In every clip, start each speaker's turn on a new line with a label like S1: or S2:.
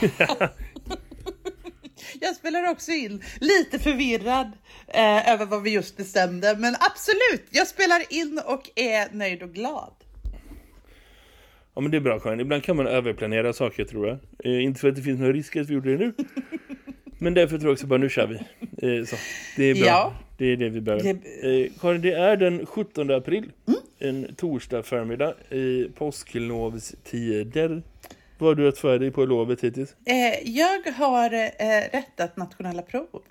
S1: Jag spelar också in lite förvirrad eh, över vad vi just bestämde. Men absolut, jag spelar in och är nöjd och glad.
S2: Ja men det är bra Karin. Ibland kan man överplanera saker tror jag. Eh, inte för att det finns någon risk att vi gjorde det nu. men därför tror jag också bara nu kör vi. Eh, så, det är bra.
S1: Ja.
S2: Det är det vi behöver.
S1: Det-
S2: Eh, Karin, det är den 17 april.
S1: Mm.
S2: En torsdag förmiddag i påsklovstider. Vad har du haft för dig på lovet hittills?
S1: Eh, jag har eh, rättat nationella prov.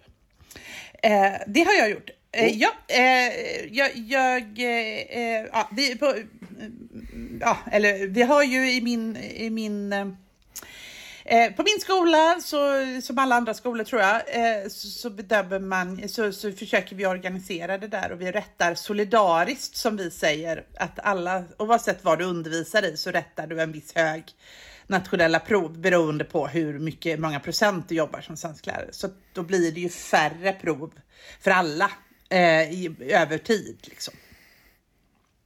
S1: Eh, det har jag gjort. Eh, ja, eh, jag, jag eh, ja, vi, på, ja, eller vi har ju i min, i min på min skola, så, som alla andra skolor tror jag, så, så bedömer man, så, så försöker vi organisera det där och vi rättar solidariskt som vi säger. Att alla, oavsett vad du undervisar i, så rättar du en viss hög nationella prov beroende på hur mycket, många procent du jobbar som svensklärare. Så då blir det ju färre prov för alla eh, i, över tid. Liksom.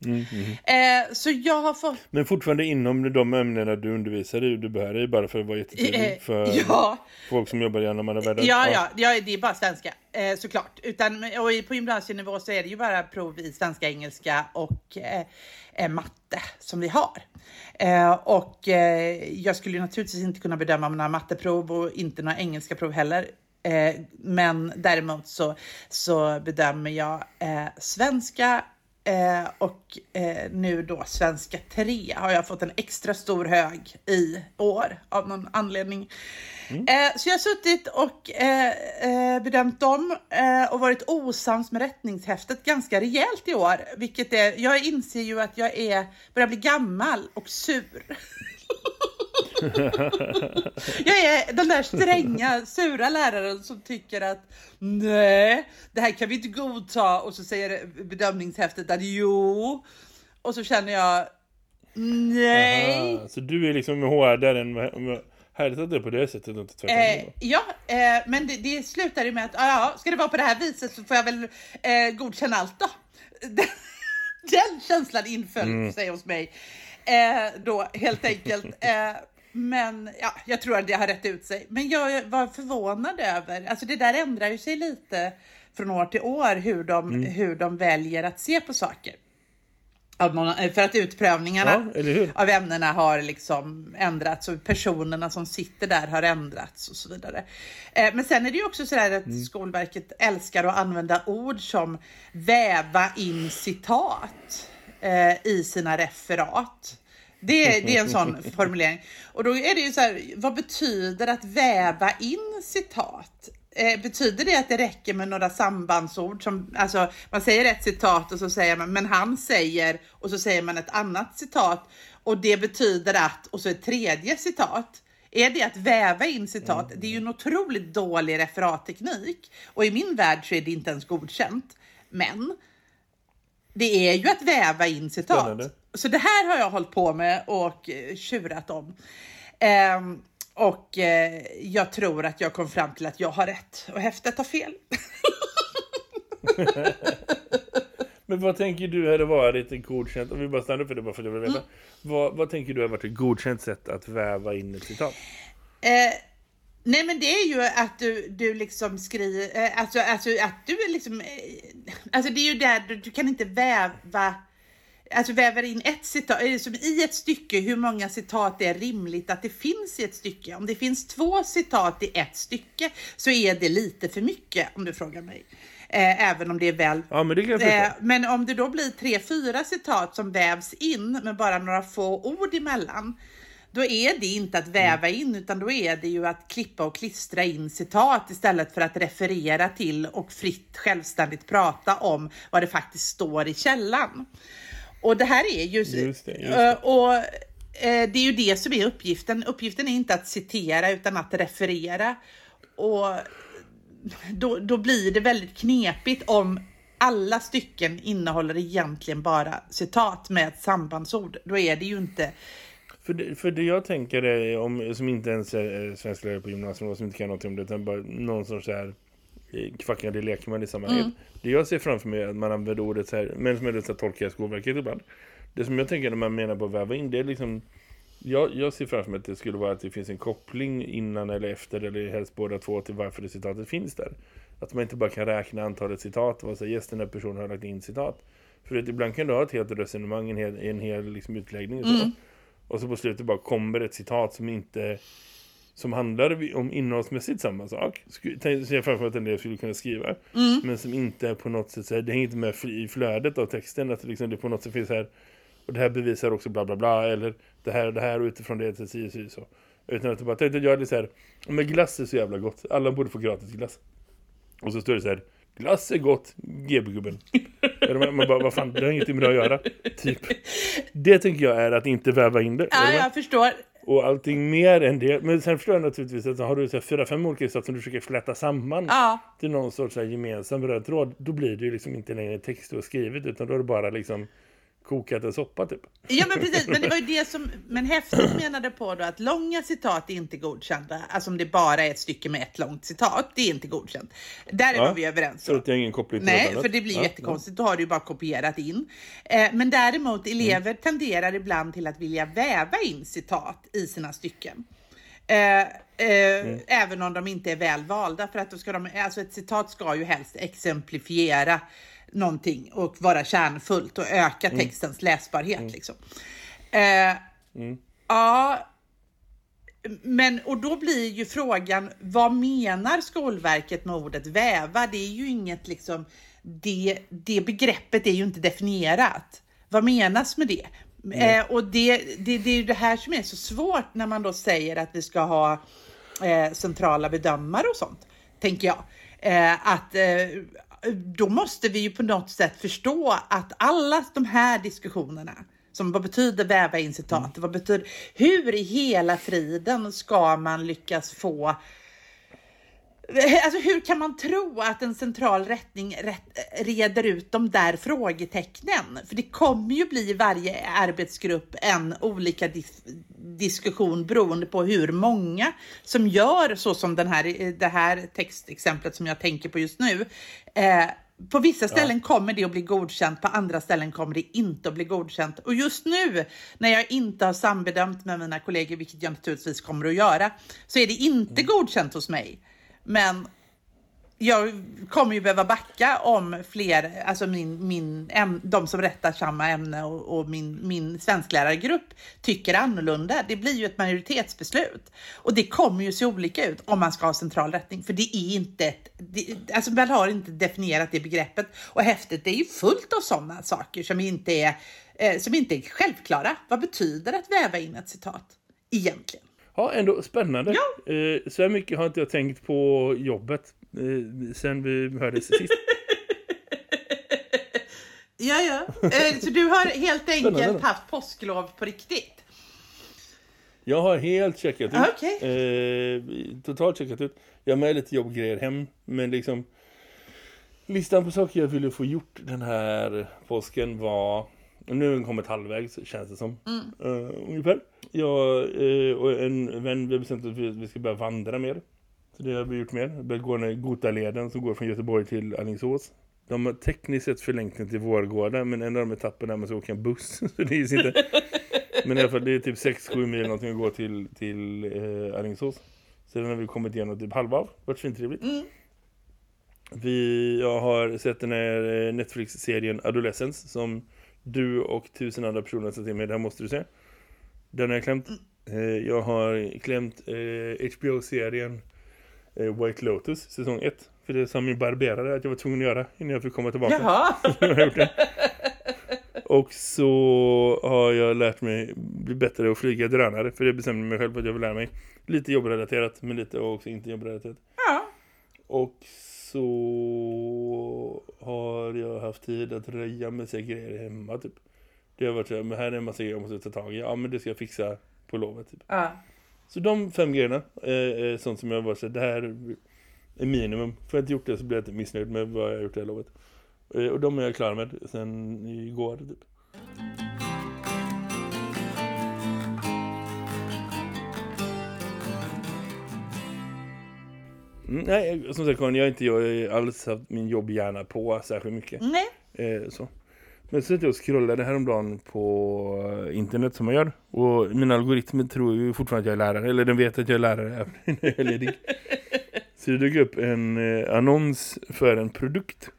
S1: Eh, så jag har fått
S2: Men fortfarande inom de ämnena du undervisar i, du behöver dig bara för att vara jättetydlig
S1: Eh,
S2: för
S1: ja.
S2: folk som jobbar i världar.
S1: Ja, ja, ja, det är bara svenska eh, såklart. Utan, och på gymnasienivå så är det ju bara prov i svenska, engelska och matte som vi har. Och jag skulle ju naturligtvis inte kunna bedöma några matteprov och inte några engelska prov heller. Men däremot så, så bedömer jag svenska eh, och eh, nu då svenska 3 har jag fått en extra stor hög i år av någon anledning. Eh, så jag har suttit och eh, eh, bedömt dem eh, och varit osams med rättningshäftet ganska rejält i år. Vilket är, jag inser ju att jag är, börjar bli gammal och sur. jag är den där stränga, sura läraren som tycker att nej, det här kan vi inte godta. Och så säger bedömningshäftet att jo. Och så känner jag nej.
S2: Aha, så du är liksom hårdare än... Härligt att det är på det sättet inte tvärtom.
S1: Eh, ja, eh, men det, det slutar ju med att ah, ja, ska det vara på det här viset så får jag väl eh, godkänna allt då. Den, den känslan inföll sig hos mig eh, då helt enkelt. Eh, men ja, jag tror att det har rätt ut sig. Men jag var förvånad över, alltså det där ändrar ju sig lite från år till år hur de, hur de väljer att se på saker. Någon, för att utprövningarna
S2: Ja,
S1: av ämnena har liksom ändrats och personerna som sitter där har ändrats och så vidare. Eh, men sen är det ju också så att
S2: Mm.
S1: Skolverket älskar att använda ord som väva in citat eh, i sina referat. Det, är- det är en sån formulering. Och då är det ju så här, vad betyder att väva in citat? Eh, betyder det att det räcker med några sambandsord som, alltså man säger ett citat och så säger man, men han säger, och så säger man ett annat citat och det betyder att, och så ett tredje citat. Är det att väva in citat? Det är ju en otroligt dålig referatteknik och i min värld så är det inte ens godkänt. Men det är ju att väva in citat.
S2: Spännande.
S1: Så det här har jag hållit på med och eh, tjurat om. Ehm, och eh, jag tror att jag kom fram till att jag har rätt och häftet har fel.
S2: Men vad tänker du hade varit ett godkänt, om vi bara stannar för det bara för att jag vill veta.
S1: Mm.
S2: Vad, vad tänker du har varit ett godkänt sätt att väva in ett citat?
S1: Eh, nej men det är ju att du, du liksom skriver, eh, alltså, alltså att du är liksom, eh, alltså det är ju där du, du kan inte väva, alltså väver in ett citat, eh, som i ett stycke hur många citat det är rimligt att det finns i ett stycke. Om det finns två citat i ett stycke så är det lite för mycket om du frågar mig. Eh, även om det är väl
S2: Ja men det
S1: Eh, men om det då blir tre, fyra citat som vävs in med bara några få ord emellan, då är det inte att väva in, utan då är det ju att klippa och klistra in citat istället för att referera till och fritt självständigt prata om vad det faktiskt står i källan. Och det här är ju...
S2: Just det, just det.
S1: Eh, Och eh, det är ju det som är uppgiften. Uppgiften är inte att citera utan att referera. Och då, då blir det väldigt knepigt om alla stycken innehåller egentligen bara citat med ett sambandsord. Då är det ju inte...
S2: För det, för det jag tänker är, om, som inte ens är svensk lärare på gymnasiet och som inte kan någonting om det, utan bara någon sorts så här kvackande lekman i sammanhanget. Mm. Det jag ser framför mig är att man använder ordet så här, men som är det så tolkar Skolverket ibland. Det som jag tänker när man menar på att väva in, det är liksom jag, jag ser framför mig att det skulle vara att det finns en koppling innan eller efter eller helst båda två till varför det citatet finns där. Att man inte bara kan räkna antalet citat och säga yes, den här personen har lagt in citat. För att ibland kan du ha ett helt resonemang, en hel, en hel liksom utläggning och så. Mm. Och så på slutet bara kommer ett citat som inte som handlar om innehållsmässigt samma sak. Ser jag framför att en del skulle kunna skriva. Mm. Men som inte på något sätt, så här, det hänger inte med i flödet av texten. Att det, liksom, det på något sätt finns här och det här bevisar också bla bla bla eller det här och det här och utifrån det till si, si, så. Utan att bara tänkte göra det så här men glass är så jävla gott. Alla borde få gratis glass. Och så står det så här glass är gott, GB-gubben. man bara, vad fan, det har ingenting med det att göra. Typ. Det tänker jag är att inte väva in det.
S1: Ja, jag förstår.
S2: Och allting mer än det. Men sen förstår jag naturligtvis att har du så här fyra, fem olika saker som du försöker fläta samman
S1: ja.
S2: till någon sorts här gemensam röd tråd. Då blir det ju liksom inte längre text och skrivet utan då är det bara liksom kokat en soppa typ.
S1: Ja men precis, men det var ju det som men häftigt menade på då att långa citat är inte godkända. Alltså om det bara är ett stycke med ett långt citat, det är inte godkänt. Där ja, var vi överens.
S2: Så det är ingen koppling till
S1: Nej, för det blir ja, jättekonstigt. Då har du ju bara kopierat in. Eh, men däremot elever mm. tenderar ibland till att vilja väva in citat i sina stycken. Eh, eh, mm. Även om de inte är väl valda för att då ska de, alltså ett citat ska ju helst exemplifiera någonting och vara kärnfullt och öka mm. textens läsbarhet. Mm. Liksom. Eh, mm. Ja, men och då blir ju frågan, vad menar Skolverket med ordet väva? Det är ju inget liksom, det, det begreppet är ju inte definierat. Vad menas med det? Eh, och det, det, det är ju det här som är så svårt när man då säger att vi ska ha eh, centrala bedömare och sånt, tänker jag. Eh, att eh, då måste vi ju på något sätt förstå att alla de här diskussionerna som vad betyder väva in citat? Mm. Vad betyder, hur i hela friden ska man lyckas få Alltså hur kan man tro att en central rättning rätt, reder ut de där frågetecknen? För det kommer ju bli i varje arbetsgrupp en olika dis diskussion beroende på hur många som gör så som den här, det här textexemplet som jag tänker på just nu. Eh, på vissa ställen ja. kommer det att bli godkänt, på andra ställen kommer det inte att bli godkänt. Och just nu när jag inte har sambedömt med mina kollegor, vilket jag naturligtvis kommer att göra, så är det inte mm. godkänt hos mig. Men jag kommer ju behöva backa om fler, alltså min, min, de som rättar samma ämne och, och min, min svensklärargrupp tycker annorlunda. Det blir ju ett majoritetsbeslut och det kommer ju se olika ut om man ska ha central rättning, för det är inte ett, det, alltså man har inte definierat det begreppet och häftet är ju fullt av sådana saker som inte är, eh, som inte är självklara. Vad betyder det att väva in ett citat egentligen?
S2: Ja, ändå spännande. Ja. Eh, så mycket har inte jag tänkt på jobbet eh, sen vi hördes sist.
S1: ja, ja. Eh, så du har helt enkelt spännande. haft påsklov på riktigt?
S2: Jag har helt checkat ut.
S1: Okay.
S2: Eh, totalt checkat ut. Jag har med lite jobbgrejer hem, men liksom listan på saker jag ville få gjort den här påsken var nu har vi kommit halvvägs känns det som. Mm. Uh, ungefär. Jag uh, och en vän vi har bestämt att vi ska börja vandra mer. Så det har vi gjort mer. Vi börjar gå den Gotaleden som går från Göteborg till Alingsås. De har tekniskt sett förlängt den till Vårgårda men en av de etapperna man ska åka en buss. så det är inte. men i alla fall det är typ 6-7 mil någonting att gå till, till uh, Alingsås. Så den har vi kommit igenom typ halva av. Vart fint trevligt. Mm. Vi, jag har sett den här Netflix-serien Adolescence som du och tusen andra personer som till mig, den måste du se. Den har jag klämt. Mm. jag har klämt eh, HBO-serien eh, White Lotus, säsong 1. För det som min barberare att jag var tvungen att göra innan jag fick komma tillbaka.
S1: Jaha!
S2: och så har jag lärt mig bli bättre att flyga drönare. För det bestämde mig själv att jag vill lära mig. Lite jobbrelaterat, men lite också inte jobbrelaterat.
S1: Ja.
S2: Och så har jag haft tid att röja med sig grejer hemma typ. Det har varit så här, men här är en massa grejer jag måste ta tag i. Ja, men det ska jag fixa på lovet. Typ.
S1: Ja.
S2: Så de fem grejerna är sånt som jag var så här, det här är minimum. För jag inte gjort det så blir jag inte missnöjd med vad jag har gjort det här lovet. Eh, Och de är jag klar med sen igår typ. Mm, nej, som sagt Karin, jag har inte jag alls haft min jobbhjärna på särskilt mycket.
S1: Nej.
S2: Eh, så. Men så sitter jag scrollade häromdagen på eh, internet som man gör. Och min algoritmer tror ju fortfarande att jag är lärare. Eller den vet att jag är lärare även när jag är ledig. Så det dök upp en eh, annons för en produkt.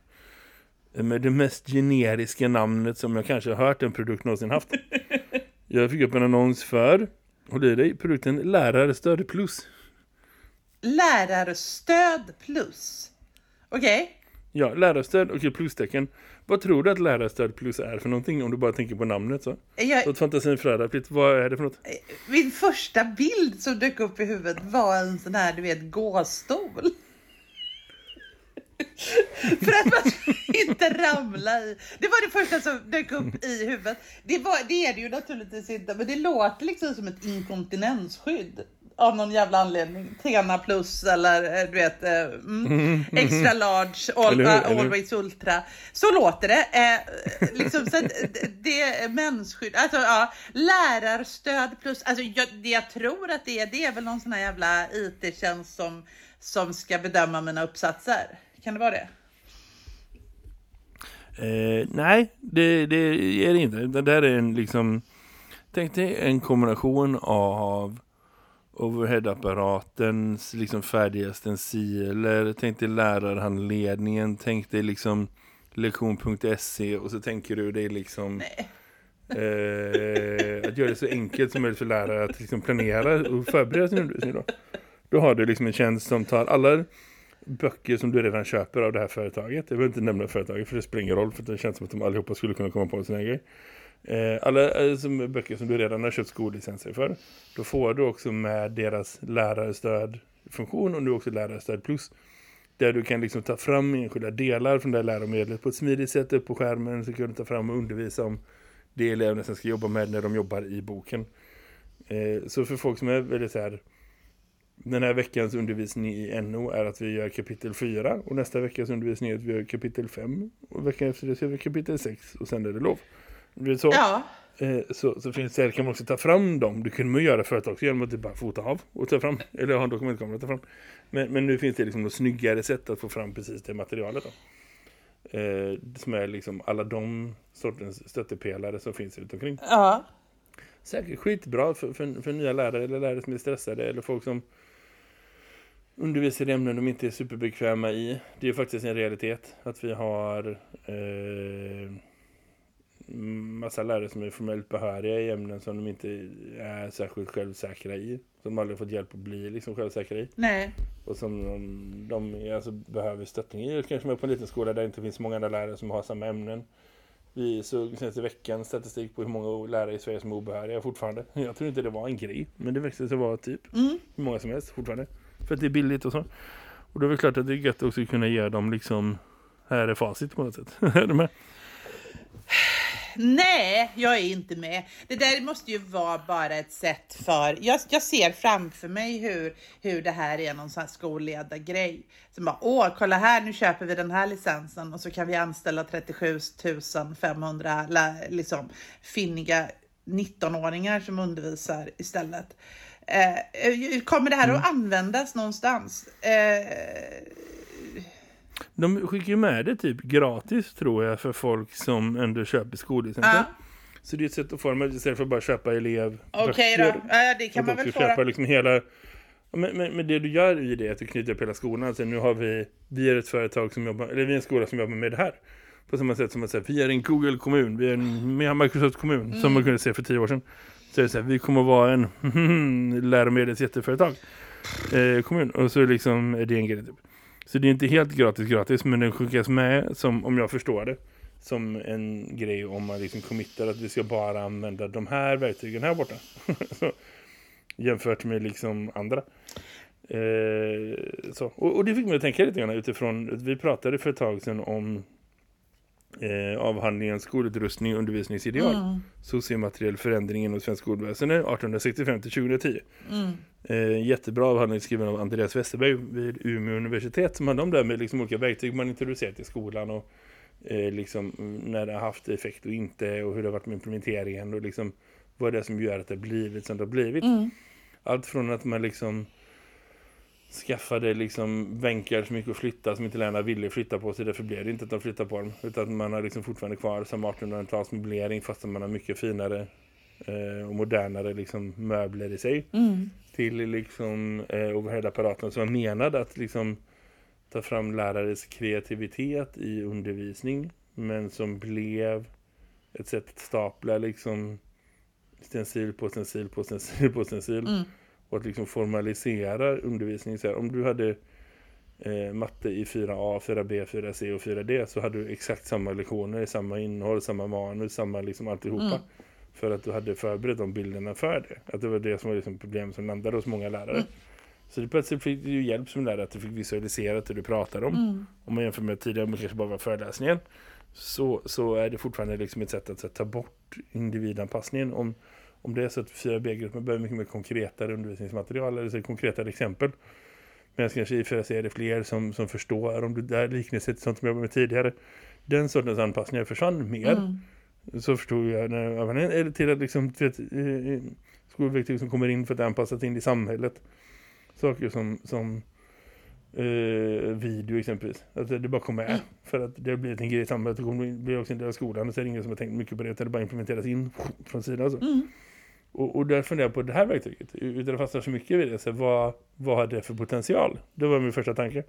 S2: Med det mest generiska namnet som jag kanske har hört en produkt någonsin haft. Jag fick upp en annons för, håll i dig, produkten Lärarstöd Plus.
S1: Lärarstöd plus. Okej.
S2: Ja, lärarstöd och ett plustecken. Vad tror du att lärarstöd plus är för någonting om du bara tänker på namnet så?
S1: Jag-
S2: Låt fantasin flöda. Fritt. Vad är det för något?
S1: Min första bild som dök upp i huvudet var en sån här, du vet, gåstol. För att man inte ramla i. Det var det första som dök upp i huvudet. Det, var, det är det ju naturligtvis inte, men det låter liksom som ett inkontinensskydd. Av någon jävla anledning. Tena plus eller eh, du vet eh, mm, extra large, all,
S2: Eller hur? Eller hur?
S1: always ultra. Så låter det. Eh, liksom, så det är mensskydd, alltså ja, lärarstöd plus, alltså jag, det jag tror att det är, det är väl någon sån här jävla IT-tjänst som, som ska bedöma mina uppsatser. Kan det vara det?
S2: Eh, nej, det, det är det inte. Det där är en liksom... Tänk dig en kombination av overhead-apparatens liksom färdiga stenciler. Tänk dig lärarhandledningen. Tänk dig liksom lektion.se och så tänker du dig liksom... Eh, att göra det så enkelt som möjligt för lärare att liksom planera och förbereda sin undervisning då. Då har du liksom en tjänst som tar alla böcker som du redan köper av det här företaget. Jag vill inte nämna företaget för det spelar ingen roll för det känns som att de allihopa skulle kunna komma på här grej. Eh, alla eh, som, böcker som du redan har köpt skollicenser för. Då får du också med deras lärarstödfunktion och nu också lärarstöd plus. Där du kan liksom ta fram enskilda delar från det här läromedlet på ett smidigt sätt upp på skärmen så kan du ta fram och undervisa om det eleverna sen ska jobba med när de jobbar i boken. Eh, så för folk som är väldigt så här den här veckans undervisning i NO är att vi gör kapitel 4 och nästa veckas undervisning är att vi gör kapitel 5 och veckan efter det så gör vi kapitel 6 och sen är det lov. Du så,
S1: Ja.
S2: eh, så, så finns det kan man också ta fram dem. Du kunde man göra förut också genom att typ bara fota av och ta fram, eller ha en dokumentkamera och ta fram. Men, men nu finns det liksom något snyggare sätt att få fram precis det materialet då. Eh, som är liksom alla de sortens stöttepelare som finns runt omkring.
S1: Ja.
S2: Säkert skitbra för, för, för nya lärare eller lärare som är stressade eller folk som undervisar i ämnen de inte är superbekväma i. Det är ju faktiskt en realitet att vi har eh, massa lärare som är formellt behöriga i ämnen som de inte är särskilt självsäkra i. Som aldrig fått hjälp att bli liksom självsäkra i.
S1: Nej.
S2: Och som de, de alltså, behöver stöttning i. Kanske med på en liten skola där det inte finns många andra lärare som har samma ämnen. Vi såg senaste veckan statistik på hur många lärare i Sverige som är obehöriga fortfarande. Jag tror inte det var en grej, men det växte så var typ
S1: Mm.
S2: hur många som helst fortfarande. För att det är billigt och så. Och då är det klart att det är gött också att kunna ge dem liksom här är facit på något sätt. är du med?
S1: Nej, jag är inte med. Det där måste ju vara bara ett sätt för... Jag, jag ser framför mig hur, hur det här är någon sån här skolledargrej. Som bara, åh, kolla här, nu köper vi den här licensen och så kan vi anställa 37 500 lä- liksom, finniga 19-åringar som undervisar istället. Eh, kommer det här att användas någonstans? Eh,
S2: De skickar ju med det typ gratis tror jag för folk som ändå köper skollicenser.
S1: Ja.
S2: Så det är ett sätt att få dem istället för att bara köpa elev.
S1: Okej då, ja, det kan man väl
S2: köpa liksom hela... Men, men, men det du gör i det är att du knyter upp hela skolan. Alltså nu har vi, vi är ett företag som jobbar, eller vi är en skola som jobbar med det här. På samma sätt som att säga, vi är en Google-kommun, vi är en Microsoft-kommun, som
S1: Mm.
S2: man kunde se för tio år sedan. Så är det så här, vi kommer att vara en läromedels jätteföretag. Eh, kommun. Och så liksom är det en grej typ. Så det är inte helt gratis gratis, men den skickas med, som, om jag förstår det, som en grej om man liksom committar att vi ska bara använda de här verktygen här borta. så, jämfört med liksom andra. Eh, så. Och, och det fick mig att tänka lite grann utifrån, vi pratade för ett tag sedan om eh, avhandlingen skolutrustning och undervisningsideal.
S1: Mm.
S2: Sociomateriell förändring inom svensk skolväsende 1865 till 2010.
S1: Mm.
S2: Eh, jättebra avhandling skriven av Andreas Westerberg vid Umeå universitet som handlar om det här med liksom olika verktyg man introducerat i skolan och eh, liksom när det har haft effekt och inte och hur det har varit med implementeringen och liksom vad det är som gör att det har blivit som det har blivit.
S1: Mm.
S2: Allt från att man liksom skaffade liksom bänkar som gick att flytta som inte lärarna ville flytta på sig. Därför blev det inte att de flyttade på dem. Utan att man har liksom fortfarande kvar som 1800-tals möblering fast man har mycket finare eh, och modernare liksom möbler i sig.
S1: Mm.
S2: Till liksom eh, overhead-apparaten som var menad att liksom ta fram lärares kreativitet i undervisning. Men som blev ett sätt att stapla liksom stencil på stencil på stencil på stencil.
S1: Mm.
S2: Och att liksom formalisera undervisning. Så här, om du hade eh, matte i 4A, 4B, 4C och 4D så hade du exakt samma lektioner, samma innehåll, samma manus, samma liksom alltihopa.
S1: Mm.
S2: För att du hade förberett de bilderna för det. Att det var det som var liksom problemet som landade hos många lärare.
S1: Mm.
S2: Så det plötsligt fick du hjälp som lärare att du fick visualisera det du pratar om.
S1: Mm.
S2: Om man jämför med tidigare, men kanske bara var föreläsningen. Så, så är det fortfarande liksom ett sätt att så, ta bort individanpassningen. Om, om det är så att 4B-gruppen behöver mycket mer konkretare undervisningsmaterial eller så konkretare exempel. Medan kanske i 4C är det fler som, som förstår om det där liknelser sånt som jag jobbade med tidigare. Den sortens anpassningar försvann mer.
S1: Mm.
S2: Så förstod jag när eller till att liksom till att, eh, skolverktyg som kommer in för att anpassa in i samhället. Saker som, som eh, video exempelvis. Att det bara kommer med.
S1: Mm.
S2: För att det har blivit en grej i samhället det blir också en del av skolan. Och så är det ingen som har tänkt mycket på det utan det bara implementeras in från sidan. Så.
S1: Mm.
S2: Och, och där funderar jag på det här verktyget. Utan att fastna så mycket vid det. Så vad, vad har det för potential? Det var min första tanke.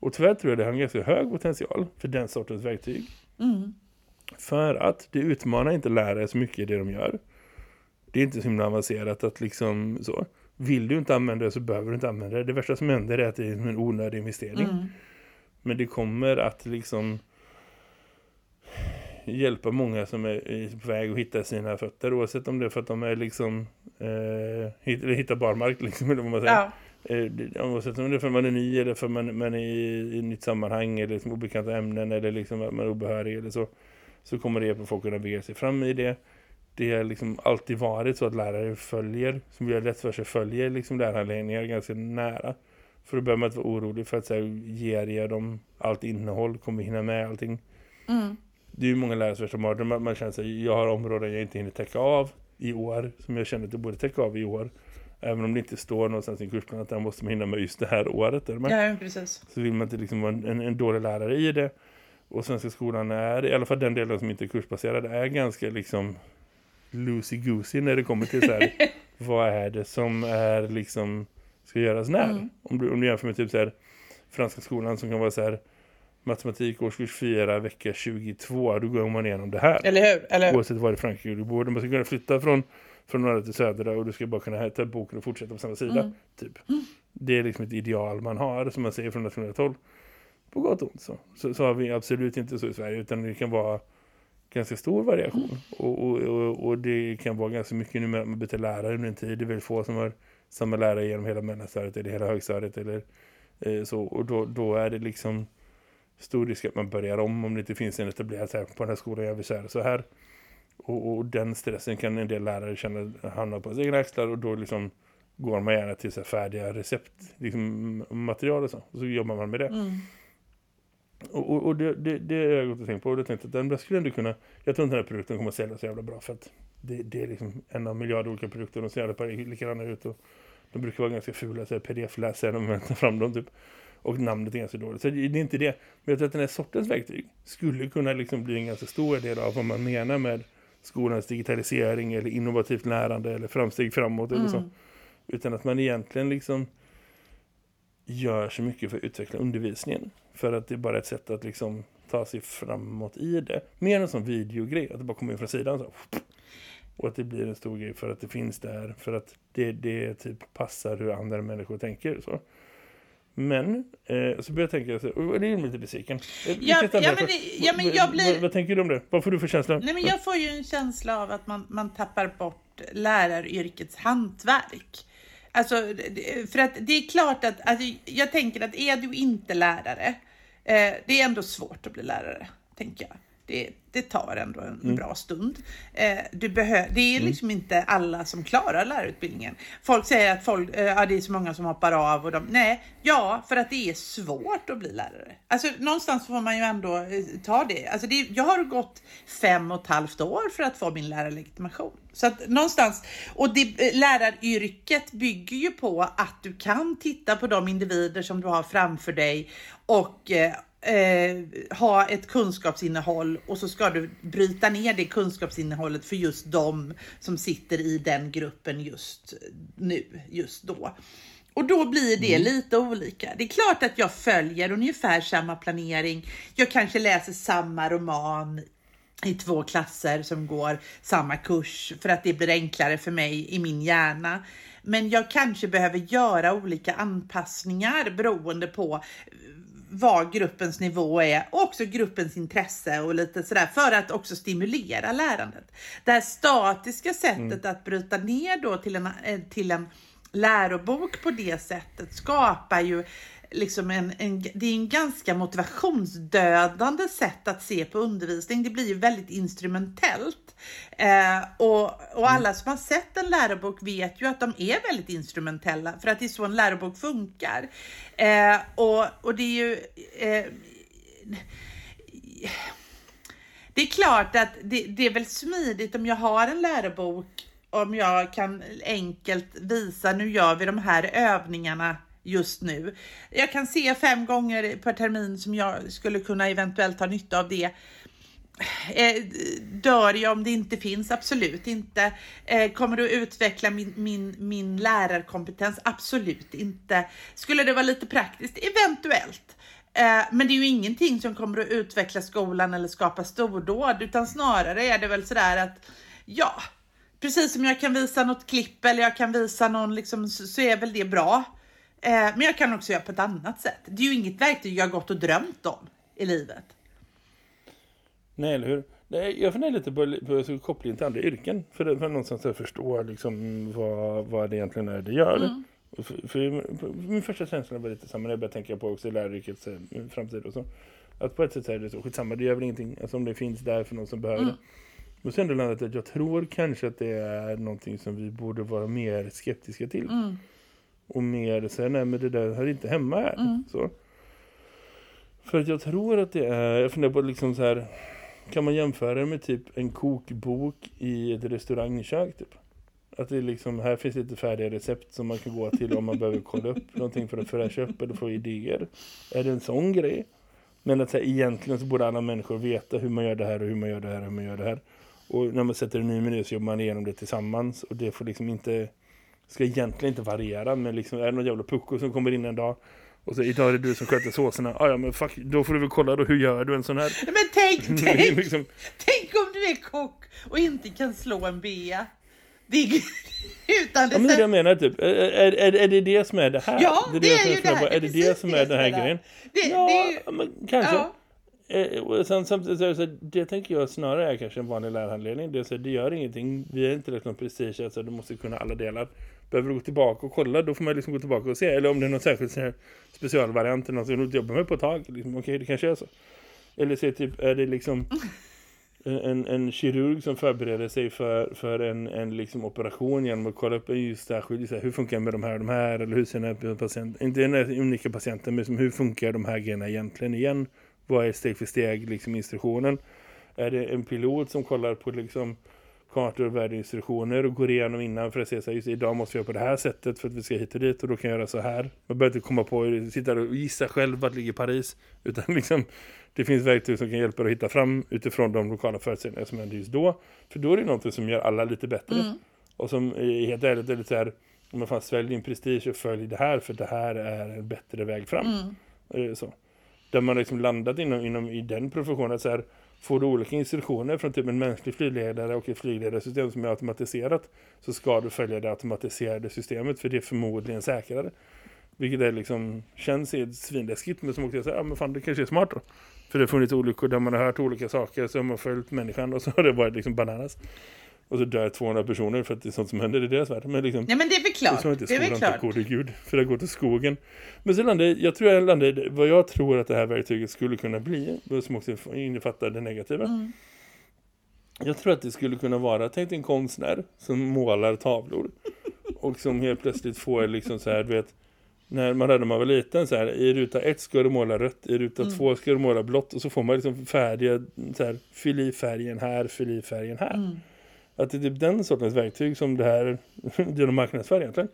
S2: Och tyvärr tror jag det har en ganska hög potential för den sortens verktyg.
S1: Mm.
S2: För att det utmanar inte lärare så mycket i det de gör. Det är inte så himla avancerat att liksom så. Vill du inte använda det så behöver du inte använda det. Det värsta som händer är att det är en onödig investering.
S1: Mm.
S2: Men det kommer att liksom hjälpa många som är på väg att hitta sina fötter. Oavsett om det är för att de är liksom eh, hit- eller hittar barmark liksom, eller vad man säger.
S1: Ja.
S2: Eh, det- Oavsett om det är för att man är ny eller för att man, man är i, i nytt sammanhang eller liksom obekanta ämnen eller liksom att man är obehörig eller så. Så kommer det folk att navigera sig fram i det. Det har liksom alltid varit så att lärare följer, som gör lätt för sig, följer liksom lärarhandledningar ganska nära. För då behöver man inte vara orolig för att så här, ger jag dem allt innehåll, kommer hinna med allting.
S1: Mm.
S2: Det är ju många lärare som har. Man, man känner sig, jag har områden jag inte hinner täcka av i år, som jag känner att jag borde täcka av i år. Även om det inte står någonstans i kursplanen att jag måste man hinna med just det här året. Med?
S1: ja, precis.
S2: Så vill man inte liksom vara en, en dålig lärare i det. Och svenska skolan är, i alla fall den delen som inte är kursbaserad, är ganska liksom loosey-goosey när det kommer till så här, vad är det som är liksom ska göras när?
S1: Mm.
S2: Om, du, om du jämför med typ så här, franska skolan som kan vara så här matematik årskurs 4 vecka 22, då går man igenom det här.
S1: Eller hur? Eller...
S2: Oavsett var i Frankrike du bor. Man ska kunna flytta från, från norra till södra och du ska bara kunna ta boken och fortsätta på samma sida.
S1: Mm.
S2: Typ. Det är liksom ett ideal man har som man säger från nationellt håll. På gott och ont så. så. Så har vi absolut inte så i Sverige utan det kan vara ganska stor variation. Och, och, och, och det kan vara ganska mycket nu när man byter lärare under en tid. Det är väl få som har samma lärare genom hela mellanstadiet eller hela högstadiet eller eh, så. Och då, då är det liksom stor risk att man börjar om om det inte finns en etablerad här, på den här skolan jag vill säga så här. Och, och den stressen kan en del lärare känna hamna på sina egna axlar och då liksom går man gärna till så färdiga recept, liksom material och så. Och så jobbar man med det.
S1: Mm.
S2: Och, och, och det, det, det har jag gått och tänkt på och då tänkte jag att den skulle ändå kunna, jag tror inte den här produkten kommer att sälja så jävla bra för att det, det är liksom en av miljarder olika produkter och de ser alla likadana ut och de brukar vara ganska fula så pdf-läsare när man tar fram dem typ. Och namnet är ganska dåligt. Så det är inte det. Men jag tror att den här sortens verktyg skulle kunna liksom bli en ganska stor del av vad man menar med skolans digitalisering eller innovativt lärande eller framsteg framåt eller så.
S1: Mm.
S2: Utan att man egentligen liksom gör så mycket för att utveckla undervisningen. För att det är bara ett sätt att liksom ta sig framåt i det. Mer en sån videogrej, att det bara kommer in från sidan så. Och att det blir en stor grej för att det finns där. För att det, det typ passar hur andra människor tänker. Så. Men eh, så börjar jag tänka, så, och det är lite besviken. Eh,
S1: Ja, ja, men ja, men jag blir-
S2: Vad, vad tänker du om det? Vad får du för känsla?
S1: Nej, men jag får ju en känsla av att man, man tappar bort läraryrkets hantverk. Alltså, för att det är klart att, alltså, jag tänker att är du inte lärare, eh, det är ändå svårt att bli lärare, tänker jag. Det, det tar ändå en mm. bra stund. Eh, du behö det är mm. liksom inte alla som klarar lärarutbildningen. Folk säger att folk, eh, ja, det är så många som hoppar av. Och de, nej, ja, för att det är svårt att bli lärare. Alltså någonstans får man ju ändå eh, ta det. Alltså, det, jag har gått fem och ett halvt år för att få min lärarlegitimation. Så att någonstans, och det, eh, läraryrket bygger ju på att du kan titta på de individer som du har framför dig och eh, ha ett kunskapsinnehåll och så ska du bryta ner det kunskapsinnehållet för just de som sitter i den gruppen just nu, just då. Och då blir det mm. lite olika. Det är klart att jag följer ungefär samma planering. Jag kanske läser samma roman i två klasser som går samma kurs för att det blir enklare för mig i min hjärna. Men jag kanske behöver göra olika anpassningar beroende på vad gruppens nivå är och också gruppens intresse och lite sådär för att också stimulera lärandet. Det här statiska sättet mm. att bryta ner då till en, eh, till en lärobok på det sättet skapar ju liksom en, en, det är en ganska motivationsdödande sätt att se på undervisning. Det blir ju väldigt instrumentellt. Eh, och, och alla mm. som har sett en lärobok vet ju att de är väldigt instrumentella för att det är så en lärobok funkar. Eh, och, och det är ju eh, det är klart att det, det, är väl smidigt om jag har en lärobok om jag kan enkelt visa nu gör vi de här övningarna just nu. Jag kan se fem gånger per termin som jag skulle kunna eventuellt ha nytta av det. Eh, dör jag om det inte finns? Absolut inte. Eh, kommer du utveckla min, min, min lärarkompetens? Absolut inte. Skulle det vara lite praktiskt? Eventuellt. Eh, men det är ju ingenting som kommer att utveckla skolan eller skapa stordåd, utan snarare är det väl sådär att ja, precis som jag kan visa något klipp eller jag kan visa någon liksom så är väl det bra. Eh, men jag kan också göra på ett annat sätt. Det är ju inget verktyg jag har gått och drömt om i livet.
S2: Nej, eller hur? Nej, jag funderar lite på, på kopplingen till andra yrken. För, för någonstans att förstå liksom, vad, vad det egentligen är det gör. Mm. För, för, min första känsla var lite samma när jag började tänka på också läraryrkets eh, framtid och så. Att på ett sätt är det så, skitsamma, det gör väl ingenting. Alltså om det finns där för någon som behöver mm. det. Men sen ändå landat att jag tror kanske att det är någonting som vi borde vara mer skeptiska till. Mm och mer säga nej men det där hör inte hemma här. Mm. Så. För att jag tror att det är, jag funderar på liksom så här, kan man jämföra det med typ en kokbok i ett restaurangkök typ? Att det är liksom, här finns lite färdiga recept som man kan gå till om man behöver kolla upp någonting för att fräscha upp eller få idéer. Är det en sån grej? Men att så här, egentligen så borde alla människor veta hur man gör det här och hur man gör det här och hur man gör det här. Och när man sätter en ny meny så jobbar man igenom det tillsammans och det får liksom inte ska egentligen inte variera men liksom är det någon jävla pucko som kommer in en dag och så idag är det du som sköter såserna. Ah, ja men fuck, då får du väl kolla då hur gör du en sån här.
S1: Men tänk, tänk, liksom... tänk om du är kock och inte kan slå en bea. Det är, utan det,
S2: ja, men det jag menar typ. Är, är, är det det som är det här?
S1: Ja, det är, det är ju det här.
S2: Är det det som är den här grejen? Det, ja, det är ju... men kanske. Ja. Eh, sen, samtidigt så, så det tänker jag snarare är kanske en vanlig lärarhandledning. Det, så, det gör ingenting. Vi är inte liksom prestige, alltså du måste kunna alla delar. Behöver gå tillbaka och kolla, då får man liksom gå tillbaka och se. Eller om det är så här, specialvariant eller något som du jobbar med på ett tag. Liksom, Okej, okay, det kanske är så. Eller så typ, är det liksom en, en kirurg som förbereder sig för, för en, en liksom operation genom att kolla upp just det här, hur funkar det med de här och de här eller hur ser den patient, inte den unika patienten men hur funkar de här grejerna egentligen igen vad är steg för steg liksom instruktionen? Är det en pilot som kollar på liksom kartor och värdeinstruktioner och går igenom innan för att se så här, just idag måste vi göra på det här sättet för att vi ska hit och dit och då kan jag göra så här. Man behöver inte komma på och sitta och gissa själv vart ligger Paris utan liksom det finns verktyg som kan hjälpa dig att hitta fram utifrån de lokala förutsättningar som händer just då. För då är det något som gör alla lite bättre. Mm. Och som är helt ärligt är lite så här, om man fan sväljer din prestige och följer det här för det här är en bättre väg fram. Mm. Så där man liksom landat inom, inom i den professionen så här, får du olika instruktioner från typ en mänsklig flygledare och ett flygledarsystem som är automatiserat så ska du följa det automatiserade systemet för det är förmodligen säkrare. Vilket är liksom, känns svinläskigt men som också säger, ja men fan det kanske är smart då. För det har funnits olyckor där man har hört olika saker så har man följt människan och så har det varit liksom bananas. Och så dör 200 personer för att det är sånt som händer i deras värld. Men liksom,
S1: Nej men det är väl klart.
S2: så är inte
S1: Det är väl klart.
S2: gode gud för att gå till skogen. Men så landade, jag tror jag landade, vad jag tror att det här verktyget skulle kunna bli, som också innefattar det negativa.
S1: Mm.
S2: Jag tror att det skulle kunna vara, tänk en konstnär som målar tavlor. och som helt plötsligt får liksom så här, du vet, när man när man var liten så här, i ruta ett ska du måla rött, i ruta
S1: Mm.
S2: två ska du måla blått och så får man liksom färdiga, så här, fyll i färgen här, fyll i färgen här.
S1: Mm.
S2: Att det är typ den sortens verktyg som det här genom marknadsfärg egentligen.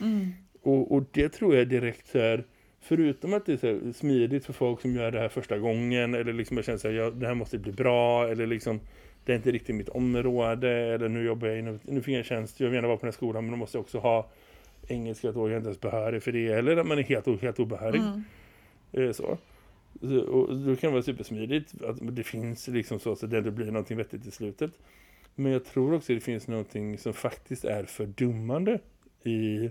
S1: Mm.
S2: Och, och det tror jag direkt så här, förutom att det är smidigt för folk som gör det här första gången eller liksom jag känner så här, ja, det här måste bli bra eller liksom det är inte riktigt mitt område eller nu jobbar jag inom, nu fick jag en tjänst, jag vill gärna vara på den här skolan men då måste jag också ha engelska då är jag inte ens behörig för det eller att man är helt, helt obehörig.
S1: Mm.
S2: Eh, så. Så, och då kan det vara supersmidigt att det finns liksom så, så det ändå blir någonting vettigt i slutet. Men jag tror också att det finns någonting som faktiskt är fördummande i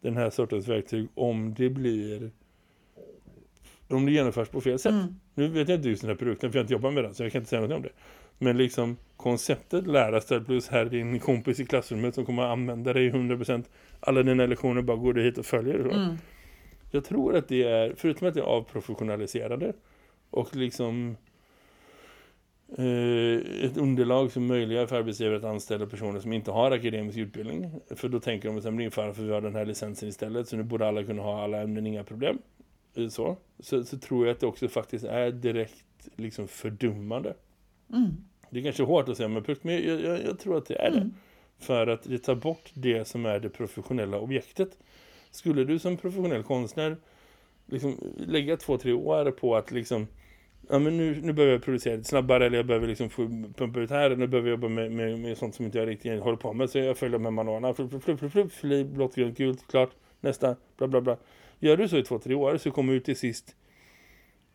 S2: den här sortens verktyg om det blir om det genomförs på fel sätt.
S1: Mm.
S2: Nu vet jag inte just den här produkten för jag har inte jobbat med den så jag kan inte säga något om det. Men liksom konceptet lära sig plus här din kompis i klassrummet som kommer att använda dig 100% alla dina lektioner bara går du hit och följer det.
S1: Mm.
S2: Jag tror att det är, förutom att det är avprofessionaliserande och liksom ett underlag som möjliggör för arbetsgivare att anställa personer som inte har akademisk utbildning. För då tänker de att "Men det är inför för vi har den här licensen istället så nu borde alla kunna ha alla ämnen, inga problem. Eh, Så, så, så tror jag att det också faktiskt är direkt liksom fördummande.
S1: Mm.
S2: Det är kanske hårt att säga men, men jag, jag, jag tror att det är det.
S1: Mm.
S2: För att det tar bort det som är det professionella objektet. Skulle du som professionell konstnär liksom lägga två, tre år på att liksom ja men nu, nu behöver jag producera lite snabbare eller jag behöver liksom få pumpa ut här eller nu behöver jag jobba med, med, med sånt som inte jag riktigt håller på med så jag följer med manualerna flupp, flupp, flupp, blått, grönt, gult, klart, nästa, bla bla bla. Gör du så i två, tre år så kommer du till sist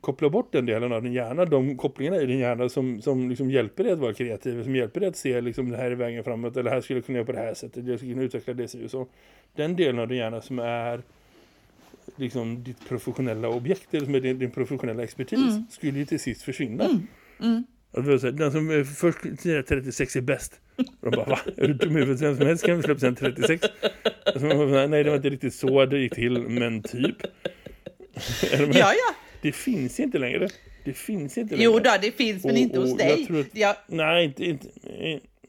S2: koppla bort den delen av din hjärna, de kopplingarna i din hjärna som, som liksom hjälper dig att vara kreativ, som hjälper dig att se liksom det här är vägen framåt, eller här skulle jag kunna göra på det här sättet, jag skulle kunna utveckla det så. Den delen av din hjärna som är liksom ditt professionella objekt, eller som är din, din professionella expertis,
S1: Mm.
S2: skulle ju till sist försvinna.
S1: Mm. Mm.
S2: Och det var så här, den som är först säger 36 är bäst. Och de bara, va? Är du dum i huvudet? Vem som helst kan släppa sen 36. Och så man bara, Nej, det var inte riktigt så det gick till, men typ.
S1: Ja, ja.
S2: Det finns inte längre. Det finns inte längre.
S1: Jo då, det finns, men
S2: Och-
S1: inte hos
S2: jag
S1: dig.
S2: tror att-
S1: Ja,
S2: Nej, inte, inte,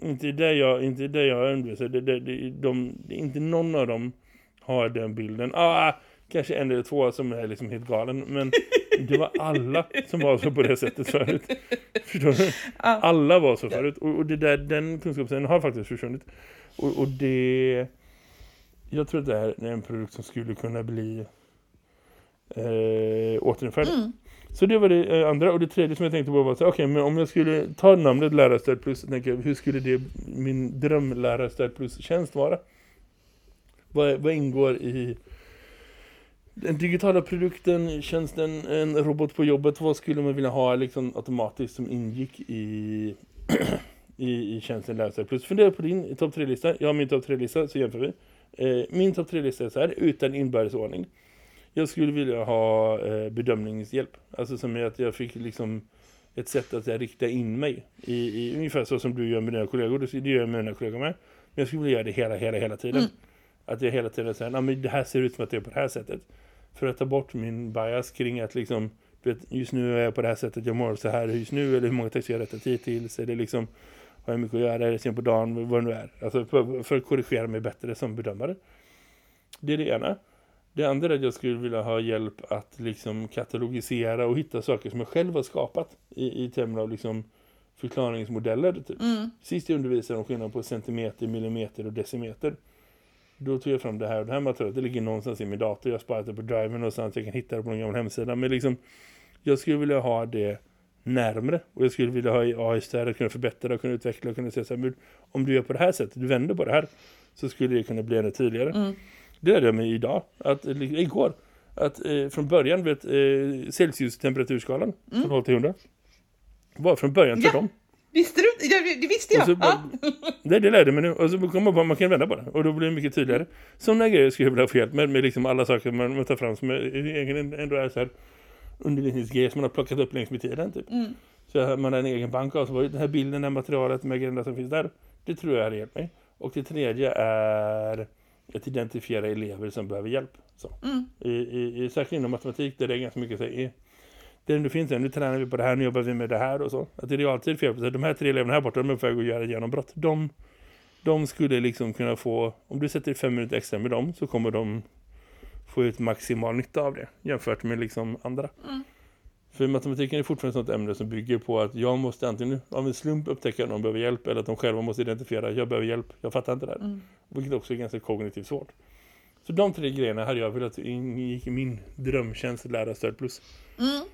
S2: inte det jag, inte det jag undervisar. Det, det, det, de, inte någon av dem har den bilden. Ah, kanske en eller två som är liksom helt galen. Men det var alla som var så på det sättet förut. Förstår du? Alla var så förut. Och, och det där, den kunskapsen har faktiskt försvunnit. Och, och det... Jag tror att det här är en produkt som skulle kunna bli eh, återinförd.
S1: Mm.
S2: Så det var det eh, andra. Och det tredje som jag tänkte på var att okej, men om jag skulle ta namnet Lärarstöd Plus, tänker jag, hur skulle det min dröm Lärarstöd Plus-tjänst vara? Vad, vad ingår i den digitala produkten, tjänsten, en robot på jobbet, vad skulle man vilja ha liksom automatiskt som ingick i, i, i tjänsten Lärarstöd Plus? Fundera på din topp 3-lista. Jag har min topp 3-lista, så jämför vi. Eh, min topp 3-lista är så här, utan inbördesordning. Jag skulle vilja ha eh, bedömningshjälp. Alltså som att jag fick liksom ett sätt att jag, rikta in mig. I, i, ungefär så som du gör med dina kollegor. Det gör jag med mina kollegor med. Men jag skulle vilja göra det hela, hela, hela tiden.
S1: Mm.
S2: Att jag hela tiden säger, "Nej, men det här ser ut som att det är på det här sättet. För att ta bort min bias kring att liksom, du vet, just nu är jag på det här sättet, jag mår så här just nu, eller hur många texter jag rättat hittills, eller liksom, har jag mycket att göra, eller sen på dagen, vad det nu är. Alltså för, för att korrigera mig bättre som bedömare. Det är det ena. Det andra är att jag skulle vilja ha hjälp att liksom katalogisera och hitta saker som jag själv har skapat i, i termer av liksom förklaringsmodeller. Typ.
S1: Mm.
S2: Sist jag undervisade om skillnad på centimeter, millimeter och decimeter. Då tog jag fram det här och det här materialet. Det ligger någonstans i min dator. Jag har sparat det på driven någonstans. Jag kan hitta det på någon gammal hemsida. Men liksom, jag skulle vilja ha det närmre. Och jag skulle vilja ha i AI-stöd att kunna förbättra och kunna utveckla och kunna säga så här, om du gör på det här sättet, du vänder på det här, så skulle det kunna bli ännu tydligare.
S1: Mm.
S2: Det är det med idag. Att, eh, igår. Att eh, från början vet eh, Celsius-temperaturskalan
S1: Mm.
S2: från 0 till 100 var från början
S1: Ja.
S2: tvärtom.
S1: Visste du? Ja, det visste
S2: Och
S1: jag. Ja.
S2: bara, det, det lärde mig nu. Och så kommer man, bara, man kan vända på det. Och då blir det mycket tydligare. Sådana grejer skulle jag vilja få hjälp med. Med liksom alla saker man, man tar fram som är, egen- ändå är så här undervisningsgrejer som man har plockat upp längs med tiden. Typ.
S1: Mm.
S2: Så här, man har en egen bank av så var den här bilden, det här materialet, de här grejerna som finns där. Det tror jag hade hjälpt mig. Och det tredje är att identifiera elever som behöver hjälp. Så.
S1: Mm.
S2: I, i, i, särskilt inom matematik där det är ganska mycket så här, det nu finns, nu tränar vi på det här, nu jobbar vi med det här och så. Att det är realtid fel på De här tre eleverna här borta, de är på väg att göra ett genombrott. De, de skulle liksom kunna få, om du sätter fem minuter extra med dem så kommer de få ut maximal nytta av det jämfört med liksom andra.
S1: Mm.
S2: För matematiken är fortfarande ett sånt ämne som bygger på att jag måste antingen av en slump upptäcka att någon behöver hjälp eller att de själva måste identifiera att jag behöver hjälp. Jag fattar inte det här.
S1: Mm.
S2: Vilket också är ganska kognitivt svårt. Så de tre grejerna hade jag velat ingick i min drömtjänst lära stöd plus.
S1: Mm.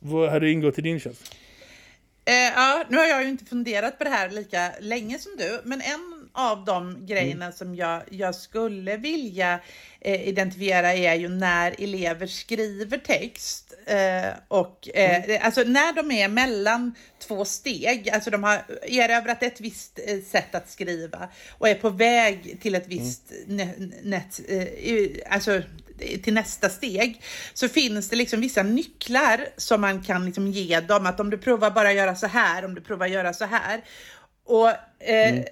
S2: Vad hade ingått i din tjänst?
S1: Eh, ja, nu har jag ju inte funderat på det här lika länge som du, men en av de grejerna mm. som jag, jag skulle vilja eh, identifiera är ju när elever skriver text eh, och eh, mm. alltså när de är mellan två steg, alltså de har erövrat ett visst eh, sätt att skriva och är på väg till ett visst mm. nät, eh, alltså till nästa steg så finns det liksom vissa nycklar som man kan liksom ge dem. Att om du provar bara göra så här, om du provar göra så här. Och eh, mm.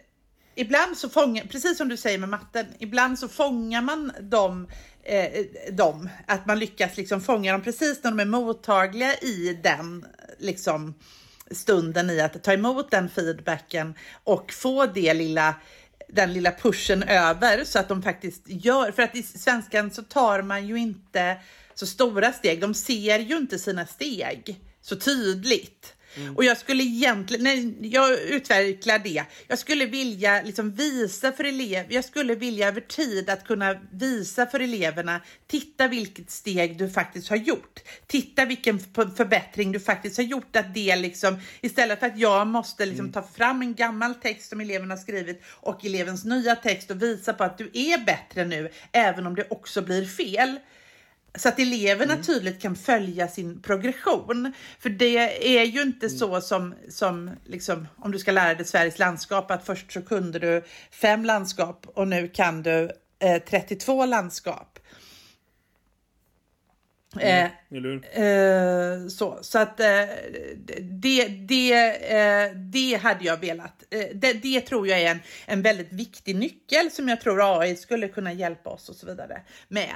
S1: ibland så fångar, precis som du säger med matten, ibland så fångar man dem, eh, dem. Att man lyckas liksom fånga dem precis när de är mottagliga i den liksom stunden i att ta emot den feedbacken och få det lilla den lilla pushen över så att de faktiskt gör, för att i svenskan så tar man ju inte så stora steg, de ser ju inte sina steg så tydligt. Mm. Och jag skulle egentligen, när jag utvecklar det, jag skulle vilja liksom visa för elever, jag skulle vilja över tid att kunna visa för eleverna, titta vilket steg du faktiskt har gjort. Titta vilken förbättring du faktiskt har gjort. Att det liksom, istället för att jag måste liksom mm. ta fram en gammal text som eleven har skrivit och elevens nya text och visa på att du är bättre nu, även om det också blir fel så att eleverna mm. tydligt kan följa sin progression. För det är ju inte mm. så som, som liksom, om du ska lära dig Sveriges landskap, att först så kunde du fem landskap och nu kan du eh, 32 landskap. Mm. Eh, eh, så, så att eh, det, det, eh, det hade jag velat. Eh, det, det tror jag är en, en väldigt viktig nyckel som jag tror AI skulle kunna hjälpa oss och så vidare med.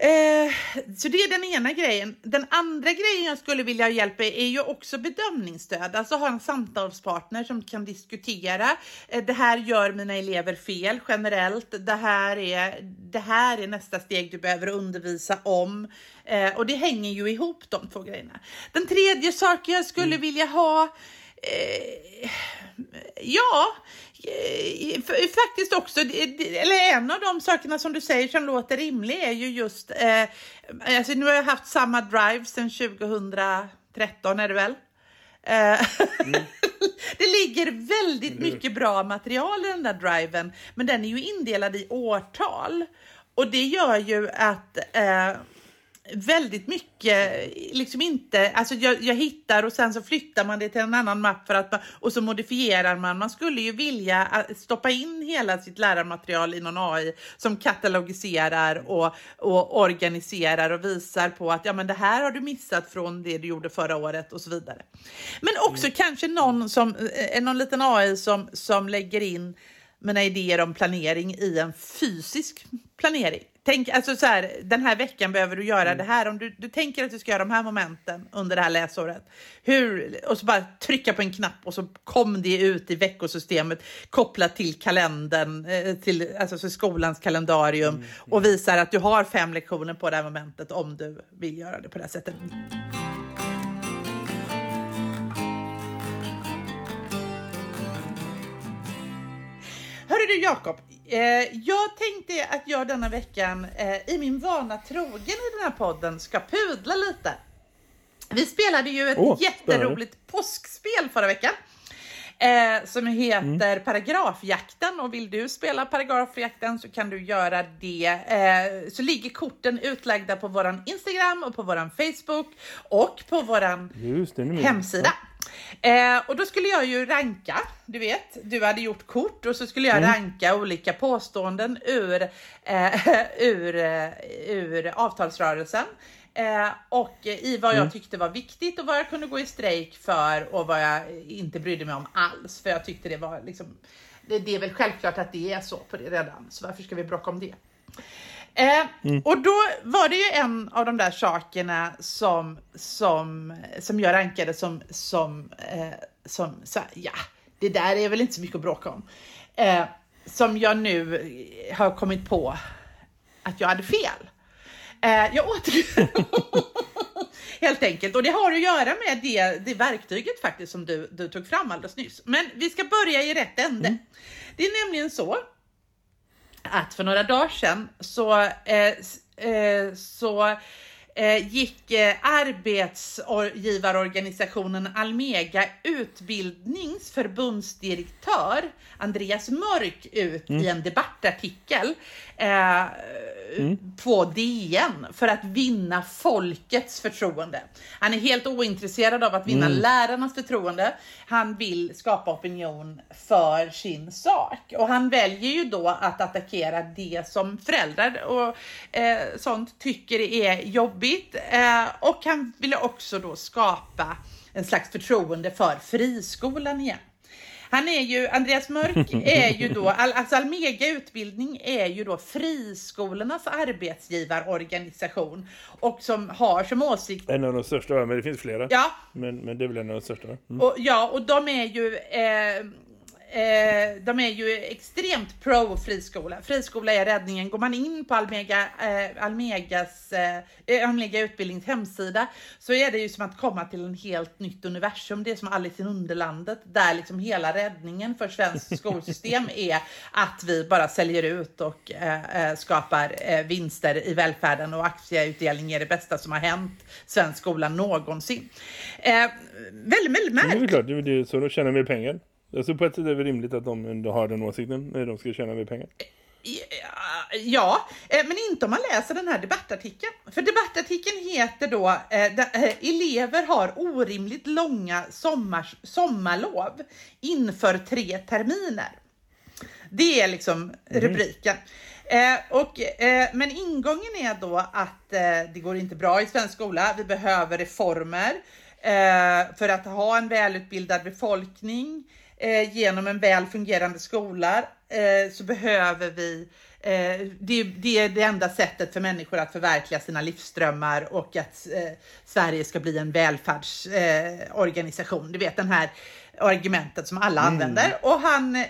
S1: Eh, så det är den ena grejen. Den andra grejen jag skulle vilja ha hjälp med är ju också bedömningsstöd. Alltså ha en samtalspartner som kan diskutera. Eh, det här gör mina elever fel generellt. Det här är, det här är nästa steg du behöver undervisa om. Eh, och det hänger ju ihop de två grejerna. Den tredje saken jag skulle mm. vilja ha eh, Ja, Eh, faktiskt också, eller en av de sakerna som du säger som låter rimlig är ju just, eh, alltså nu har jag haft samma drive sedan 2013 är det väl? Eh, mm. det ligger väldigt mycket bra material i den där driven, men den är ju indelad i årtal. Och det gör ju att eh, väldigt mycket, liksom inte, alltså jag, jag, hittar och sen så flyttar man det till en annan mapp för att, och så modifierar man. Man skulle ju vilja stoppa in hela sitt lärarmaterial i någon AI som katalogiserar och, och organiserar och visar på att ja, men det här har du missat från det du gjorde förra året och så vidare. Men också mm. kanske någon, som, eh, någon liten AI som, som lägger in mina idéer om planering i en fysisk planering. Tänk, alltså så här, den här veckan behöver du göra mm. det här. Om du, du tänker att du ska göra de här momenten under det här läsåret. Hur, och så bara trycka på en knapp och så kom det ut i veckosystemet kopplat till kalendern, eh, till alltså skolans kalendarium mm. och visar att du har fem lektioner på det här momentet om du vill göra det på det här sättet. Hörru du Jakob, jag tänkte att jag denna veckan eh, i min vana trogen i den här podden ska pudla lite. Vi spelade ju ett oh, jätteroligt påskspel förra veckan. Eh, som heter mm. Paragrafjakten och vill du spela Paragrafjakten så kan du göra det. Eh, så ligger korten utlagda på våran Instagram och på våran Facebook och på våran hemsida. Eh, och då skulle jag ju ranka, du vet, du hade gjort kort och så skulle jag ranka olika påståenden ur, eh, ur, eh, ur avtalsrörelsen. Eh, och i vad jag tyckte var viktigt och vad jag kunde gå i strejk för och vad jag inte brydde mig om alls. För jag tyckte det var liksom, det, det är väl självklart att det är så på det redan, så varför ska vi bråka om det? Eh, Och då var det ju en av de där sakerna som, som, som jag rankade som, som, eh, som så ja, det där är väl inte så mycket att bråka om. Eh, som jag nu har kommit på att jag hade fel. Eh, jag åter... Helt enkelt. Och det har att göra med det, det verktyget faktiskt som du, du tog fram alldeles nyss. Men vi ska börja i rätt ände. Det är nämligen så att för några dagar sedan så, eh, eh, så gick eh, arbetsgivarorganisationen Almega Utbildnings förbundsdirektör Andreas Mörk ut i en debattartikel eh, på DN för att vinna folkets förtroende. Han är helt ointresserad av att vinna lärarnas förtroende. Han vill skapa opinion för sin sak. Och han väljer ju då att attackera det som föräldrar och eh, sånt tycker är jobbigt eh, och han ville också då skapa en slags förtroende för friskolan igen. Han är ju, Andreas Mörk är ju då, all- alltså Almega utbildning är ju då friskolornas arbetsgivarorganisation och som har som åsikt,
S2: En av de största, men det finns flera.
S1: ja,
S2: Men, men det är väl en av de största. Mm.
S1: och, ja, och de är ju eh, eh, de är ju extremt pro friskola. Friskola är räddningen. Går man in på Almega, eh, Almegas, eh, Almega utbildnings hemsida så är det ju som att komma till en helt nytt universum. Det är som Alice i Underlandet där liksom hela räddningen för svenskt skolsystem är att vi bara säljer ut och eh, eh, skapar eh, vinster i välfärden och aktieutdelning är det bästa som har hänt svensk skola någonsin. Eh, väldigt, väldigt
S2: Men det är
S1: märkligt.
S2: klart, det är så de tjänar mer pengar. Alltså på ett sätt är det rimligt att de ändå har den åsikten när de ska tjäna mer pengar.
S1: Ja, eh, men inte om man läser den här debattartikeln. För debattartikeln heter då eh, eh, Elever har orimligt långa sommars, sommarlov inför tre terminer. Det är liksom rubriken. Eh, och, men ingången är då att det går inte bra i svensk skola. Vi behöver reformer för att ha en välutbildad befolkning. Eh, genom en väl fungerande skola eh, så behöver vi Eh, det, det är det enda sättet för människor att förverkliga sina livsdrömmar och att eh, Sverige ska bli en välfärdsorganisation. Eh, du vet den här argumentet som alla använder. Och, han, eh,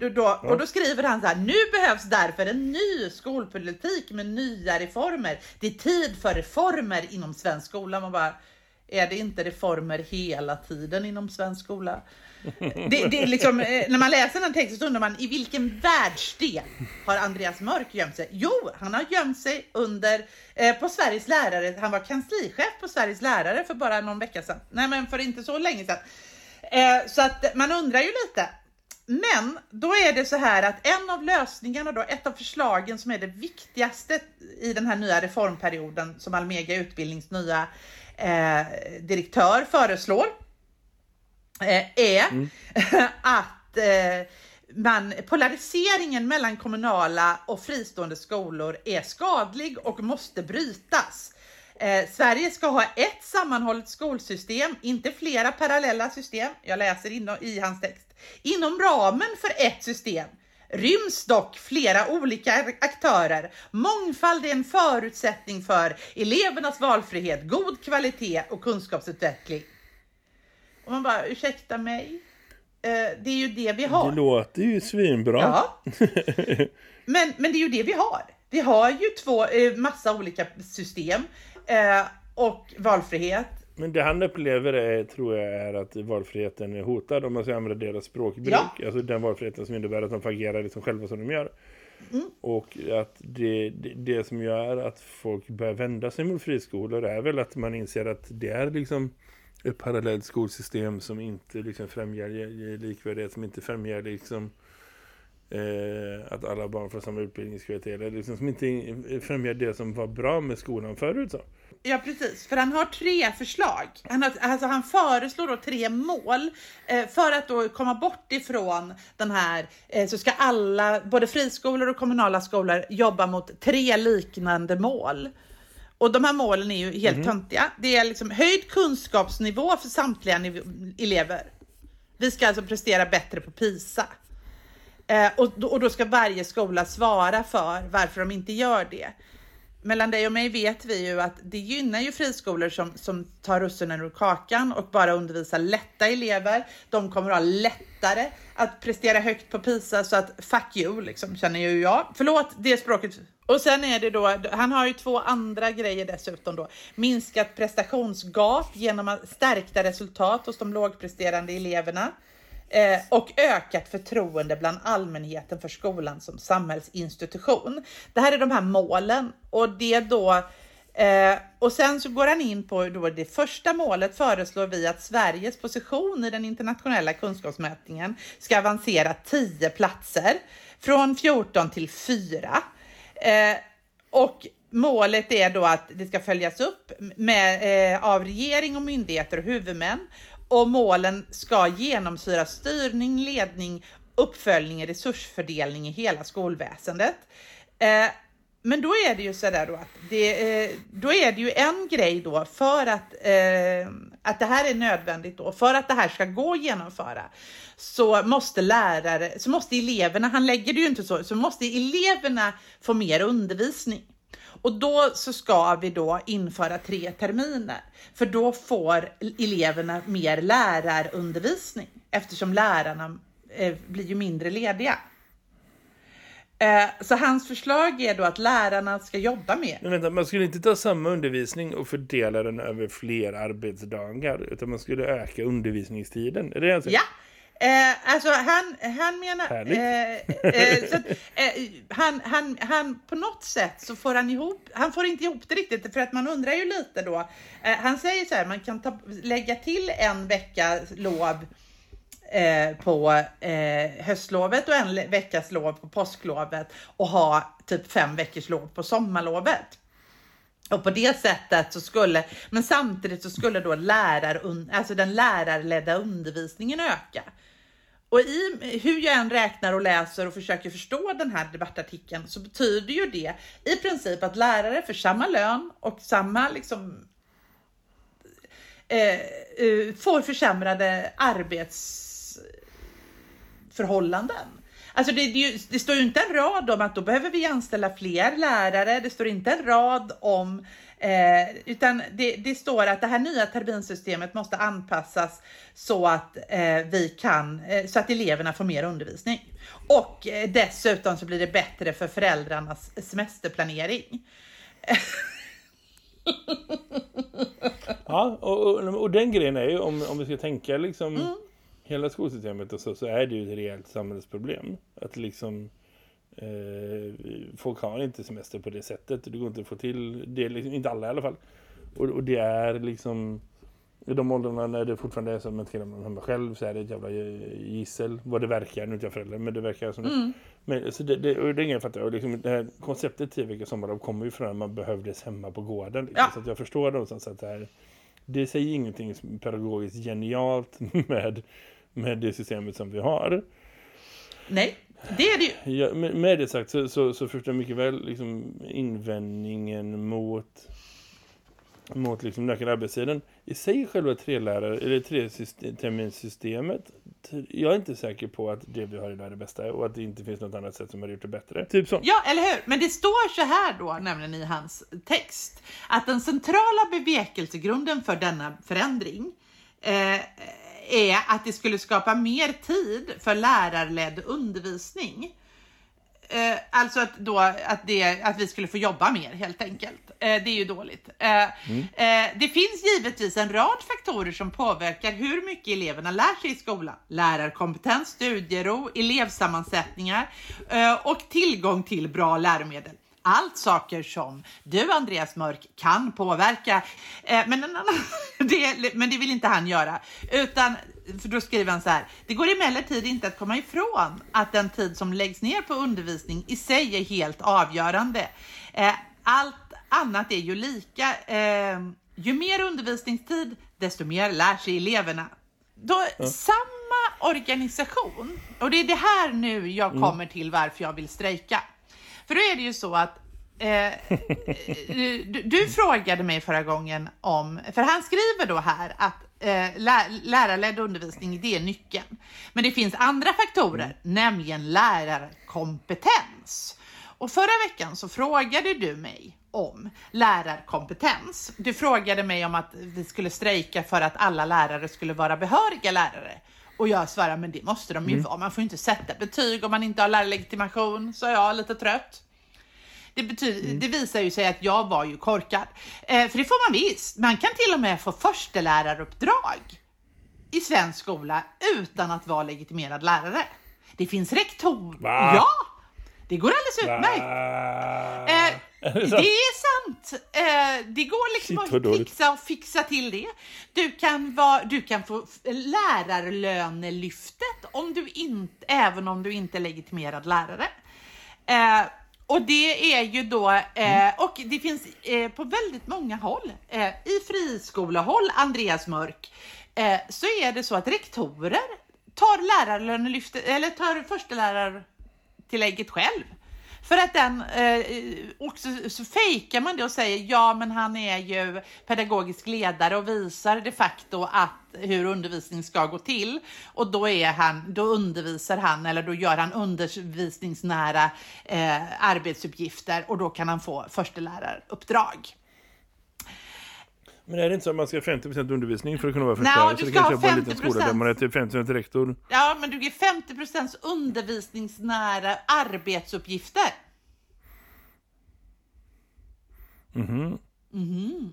S1: då, då, och då skriver han så här, nu behövs därför en ny skolpolitik med nya reformer. Det är tid för reformer inom svensk skola. Man bara, är det inte reformer hela tiden inom svensk skola? Det, det är liksom, eh, när man läser den texten så undrar man i vilken världsdel har Andreas Mörk gömt sig? Jo, han har gömt sig under eh, på Sveriges lärare. Han var kanslichef på Sveriges lärare för bara någon vecka sedan. Nej, men för inte så länge sedan. Eh, så att man undrar ju lite. Men då är det så här att en av lösningarna då, ett av förslagen som är det viktigaste i den här nya reformperioden som Almega Utbildnings nya eh, direktör föreslår eh, är att eh, man, polariseringen mellan kommunala och fristående skolor är skadlig och måste brytas. Eh, Sverige ska ha ett sammanhållet skolsystem, inte flera parallella system. Jag läser in, i hans text. Inom ramen för ett system ryms dock flera olika aktörer. Mångfald är en förutsättning för elevernas valfrihet, god kvalitet och kunskapsutveckling. Och man bara, ursäkta mig? Eh, det är ju det vi har.
S2: Det låter ju svinbra.
S1: Ja. Men, men det är ju det vi har. Vi har ju två, eh, massa olika system eh, och valfrihet.
S2: Men det han upplever är, tror jag är att valfriheten är hotad om man ska använda deras språkbruk.
S1: Ja.
S2: Alltså den valfriheten som innebär att de får agera liksom själva som de gör.
S1: Mm.
S2: Och att det, det, det som gör att folk börjar vända sig mot friskolor är väl att man inser att det är liksom ett parallellt skolsystem som inte liksom främjar likvärdighet, som inte främjar liksom eh, att alla barn får samma utbildningskvalitet eller liksom som inte främjar det som var bra med skolan förut så.
S1: Ja, precis. För han har tre förslag. Han, har, alltså han föreslår då tre mål eh, för att då komma bort ifrån den här, eh, så ska alla, både friskolor och kommunala skolor jobba mot tre liknande mål. Och de här målen är ju helt mm. töntiga. Det är liksom höjd kunskapsnivå för samtliga elever. Vi ska alltså prestera bättre på PISA. Eh, och, då, och då ska varje skola svara för varför de inte gör det mellan dig och mig vet vi ju att det gynnar ju friskolor som, som tar russinen ur kakan och bara undervisar lätta elever. De kommer att ha lättare att prestera högt på PISA så att fuck you liksom känner ju jag. Förlåt det språket. Och sen är det då, han har ju två andra grejer dessutom då. Minskat prestationsgap genom stärkta resultat hos de lågpresterande eleverna. Eh, och ökat förtroende bland allmänheten för skolan som samhällsinstitution. Det här är de här målen och det då eh, och sen så går han in på då det första målet föreslår vi att Sveriges position i den internationella kunskapsmätningen ska avancera 10 platser från 14 till 4. Eh, och Målet är då att det ska följas upp med, eh, av regering och myndigheter och huvudmän och målen ska genomsyra styrning, ledning, uppföljning och resursfördelning i hela skolväsendet. Eh, men då är det ju så där då att det, eh, då är det ju en grej då för att, eh, att det här är nödvändigt då, för att det här ska gå att genomföra så måste lärare, så måste eleverna, han lägger det ju inte så, så måste eleverna få mer undervisning. Och då så ska vi då införa tre terminer, för då får eleverna mer lärarundervisning eftersom lärarna eh, blir ju mindre lediga. Eh, så hans förslag är då att lärarna ska jobba mer.
S2: Men vänta, man skulle inte ta samma undervisning och fördela den över fler arbetsdagar utan man skulle öka undervisningstiden. Är det alltså?
S1: Ja, Eh, alltså han, han menar... Eh, eh, så att, eh, han, han, han, på något sätt så får han ihop, han får inte ihop det riktigt för att man undrar ju lite då. Eh, han säger så här, man kan ta, lägga till en vecka lov eh, på höstlovet och en veckas lov på påsklovet och ha typ fem veckors lov på sommarlovet. Och på det sättet så skulle, men samtidigt så skulle då lärar, alltså den lärarledda undervisningen öka. Och i, hur jag än räknar och läser och försöker förstå den här debattartikeln så betyder ju det i princip att lärare för samma lön och samma liksom eh, eh, får försämrade arbetsförhållanden. Alltså det, det, det, står ju inte en rad om att då behöver vi anställa fler lärare. Det står inte en rad om Eh, utan det, det, står att det här nya terminsystemet måste anpassas så att eh, vi kan, eh, så att eleverna får mer undervisning. Och eh, dessutom så blir det bättre för föräldrarnas semesterplanering.
S2: ja, och, och, och, den grejen är ju om, om vi ska tänka liksom mm. hela skolsystemet och så, så är det ju ett rejält samhällsproblem. Att liksom folk har inte semester på det sättet. Det går inte att få till det, liksom, inte alla i alla fall. Och, och det är liksom i de åldrarna när det fortfarande är som man hemma själv så är det ett jävla gissel. Vad det verkar, nu inte jag förälder, men det verkar som mm. Men, så det, det, och det är ingen fattar. Och liksom, det här konceptet tio veckor sommarlov kommer ju från att man behövdes hemma på gården. Liksom, ja. Så att jag förstår någonstans att det här, det säger ingenting pedagogiskt genialt med, med det systemet som vi har.
S1: Nej. Det är det
S2: ju. Ja, med, med det sagt så, så, så förstår jag mycket väl liksom, invändningen mot mot liksom den ökade arbetstiden. I sig själva trelärare, eller treterminssystemet jag är inte säker på att det vi har idag är det bästa och att det inte finns något annat sätt som har gjort det bättre. Typ så.
S1: Ja, eller hur? Men det står så här då, nämligen i hans text, att den centrala bevekelsegrunden för denna förändring eh, är att det skulle skapa mer tid för lärarledd undervisning. Eh, alltså att, då, att, det, att vi skulle få jobba mer helt enkelt. Eh, det är ju dåligt. Eh, mm. Eh, det finns givetvis en rad faktorer som påverkar hur mycket eleverna lär sig i skolan. Lärarkompetens, studiero, elevsammansättningar eh, och tillgång till bra läromedel allt saker som du Andreas Mörk kan påverka. Eh, men, det, men det vill inte han göra. Utan, för då skriver han så här. Det går emellertid inte att komma ifrån att den tid som läggs ner på undervisning i sig är helt avgörande. Eh, allt annat är ju lika. Eh, ju mer undervisningstid, desto mer lär sig eleverna. Då, Samma organisation, och det är det här nu jag kommer till varför jag vill strejka. För då är det ju så att Eh, du, du, frågade mig förra gången om, för han skriver då här att eh, lä, lärarledd undervisning, det är nyckeln. Men det finns andra faktorer, mm. nämligen lärarkompetens. Och förra veckan så frågade du mig om lärarkompetens. Du frågade mig om att vi skulle strejka för att alla lärare skulle vara behöriga lärare. Och jag svarade, men det måste de ju mm. vara. Man får ju inte sätta betyg om man inte har lärarlegitimation. Så jag lite trött. Det, betyder, mm. det visar ju sig att jag var ju korkad. Eh, för det får man visst. Man kan till och med få försteläraruppdrag i svensk skola utan att vara legitimerad lärare. Det finns rektor... Va? Ja! Det går alldeles utmärkt. Eh, det är sant. Eh, det går liksom Shit, att fixa och fixa till det. Du kan, vara, du kan få lärarlönelyftet om du inte, även om du inte är legitimerad lärare. Eh, och det är ju då, eh, mm. och det finns på väldigt många håll, i friskolehåll, Andreas Mörk, så är det så att rektorer tar lärarlönelyftet, eller tar förstelärartillägget själv. För att den, eh, också så fejkar man det och säger ja men han är ju pedagogisk ledare och visar de facto att hur undervisning ska gå till. Och då, är han, då undervisar han eller då gör han undervisningsnära eh, arbetsuppgifter och då kan han få försteläraruppdrag.
S2: Men är det inte så att man ska ha 50% undervisning för att kunna vara förstelärare?
S1: Så det kanske är på
S2: en liten skola där man är typ 50% rektor.
S1: Ja, men du ger 50% undervisningsnära arbetsuppgifter.
S2: Mhm. Mhm.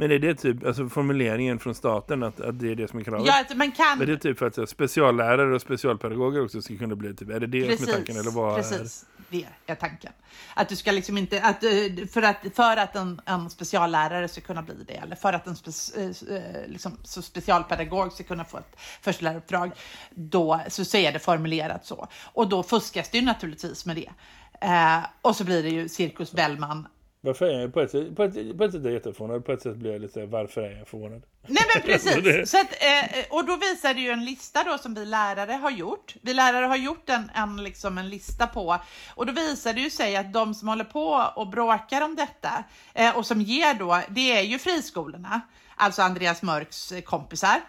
S2: Men är det typ, alltså formuleringen från staten att, att det är det som är kravet?
S1: Ja, alltså man kan...
S2: Är det typ för att speciallärare och specialpedagoger också ska kunna bli typ, är det det precis, som är tanken? Eller vad
S1: precis, är... det är tanken. Att du ska liksom inte, att, eh, för att, för att en, en speciallärare ska kunna bli det, eller för att en spe, eh, eh, liksom, så specialpedagog ska kunna få ett försteläraruppdrag, då så, så är det formulerat så. Och då fuskas det ju naturligtvis med det. Eh, och så blir det ju Cirkus Bellman
S2: varför är jag på ett, sätt, på ett, på ett sätt är jag jätteförvånad, på ett sätt blir jag lite varför är jag förvånad?
S1: Nej men precis, så att, eh, och då visar det ju en lista då som vi lärare har gjort. Vi lärare har gjort en, en, liksom en lista på och då visar det ju sig att de som håller på och bråkar om detta eh, och som ger då, det är ju friskolorna, alltså Andreas Mörks kompisar.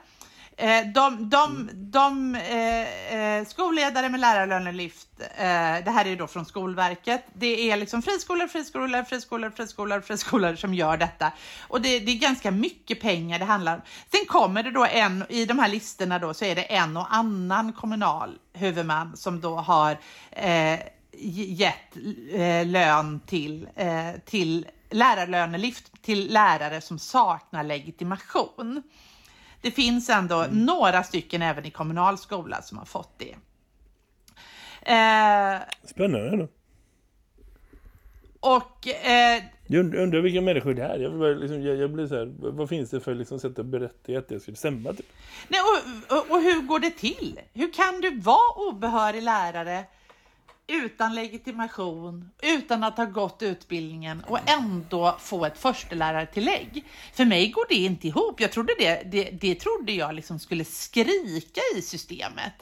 S1: Eh, de, de, de eh, eh, skolledare med lärarlönelyft, eh, det här är ju då från Skolverket, det är liksom friskolor, friskolor, friskolor, friskolor, friskolor som gör detta. Och det, det, är ganska mycket pengar det handlar om. Sen kommer det då en, i de här listorna då så är det en och annan kommunal huvudman som då har eh, gett eh, lön till, eh, till lärarlönelyft till lärare som saknar legitimation det finns ändå mm. några stycken även i kommunal skola som har fått det.
S2: Eh, Spännande då.
S1: Och... Eh,
S2: jag undrar vilka människor det är. Jag, liksom, jag, jag blir så här, vad finns det för liksom, sätt att berätta att det skulle stämma? Typ?
S1: Nej, och, och, och hur går det till? Hur kan du vara obehörig lärare utan legitimation, utan att ha gått utbildningen och ändå få ett förstelärartillägg. För mig går det inte ihop. Jag trodde det, det, det trodde jag liksom skulle skrika i systemet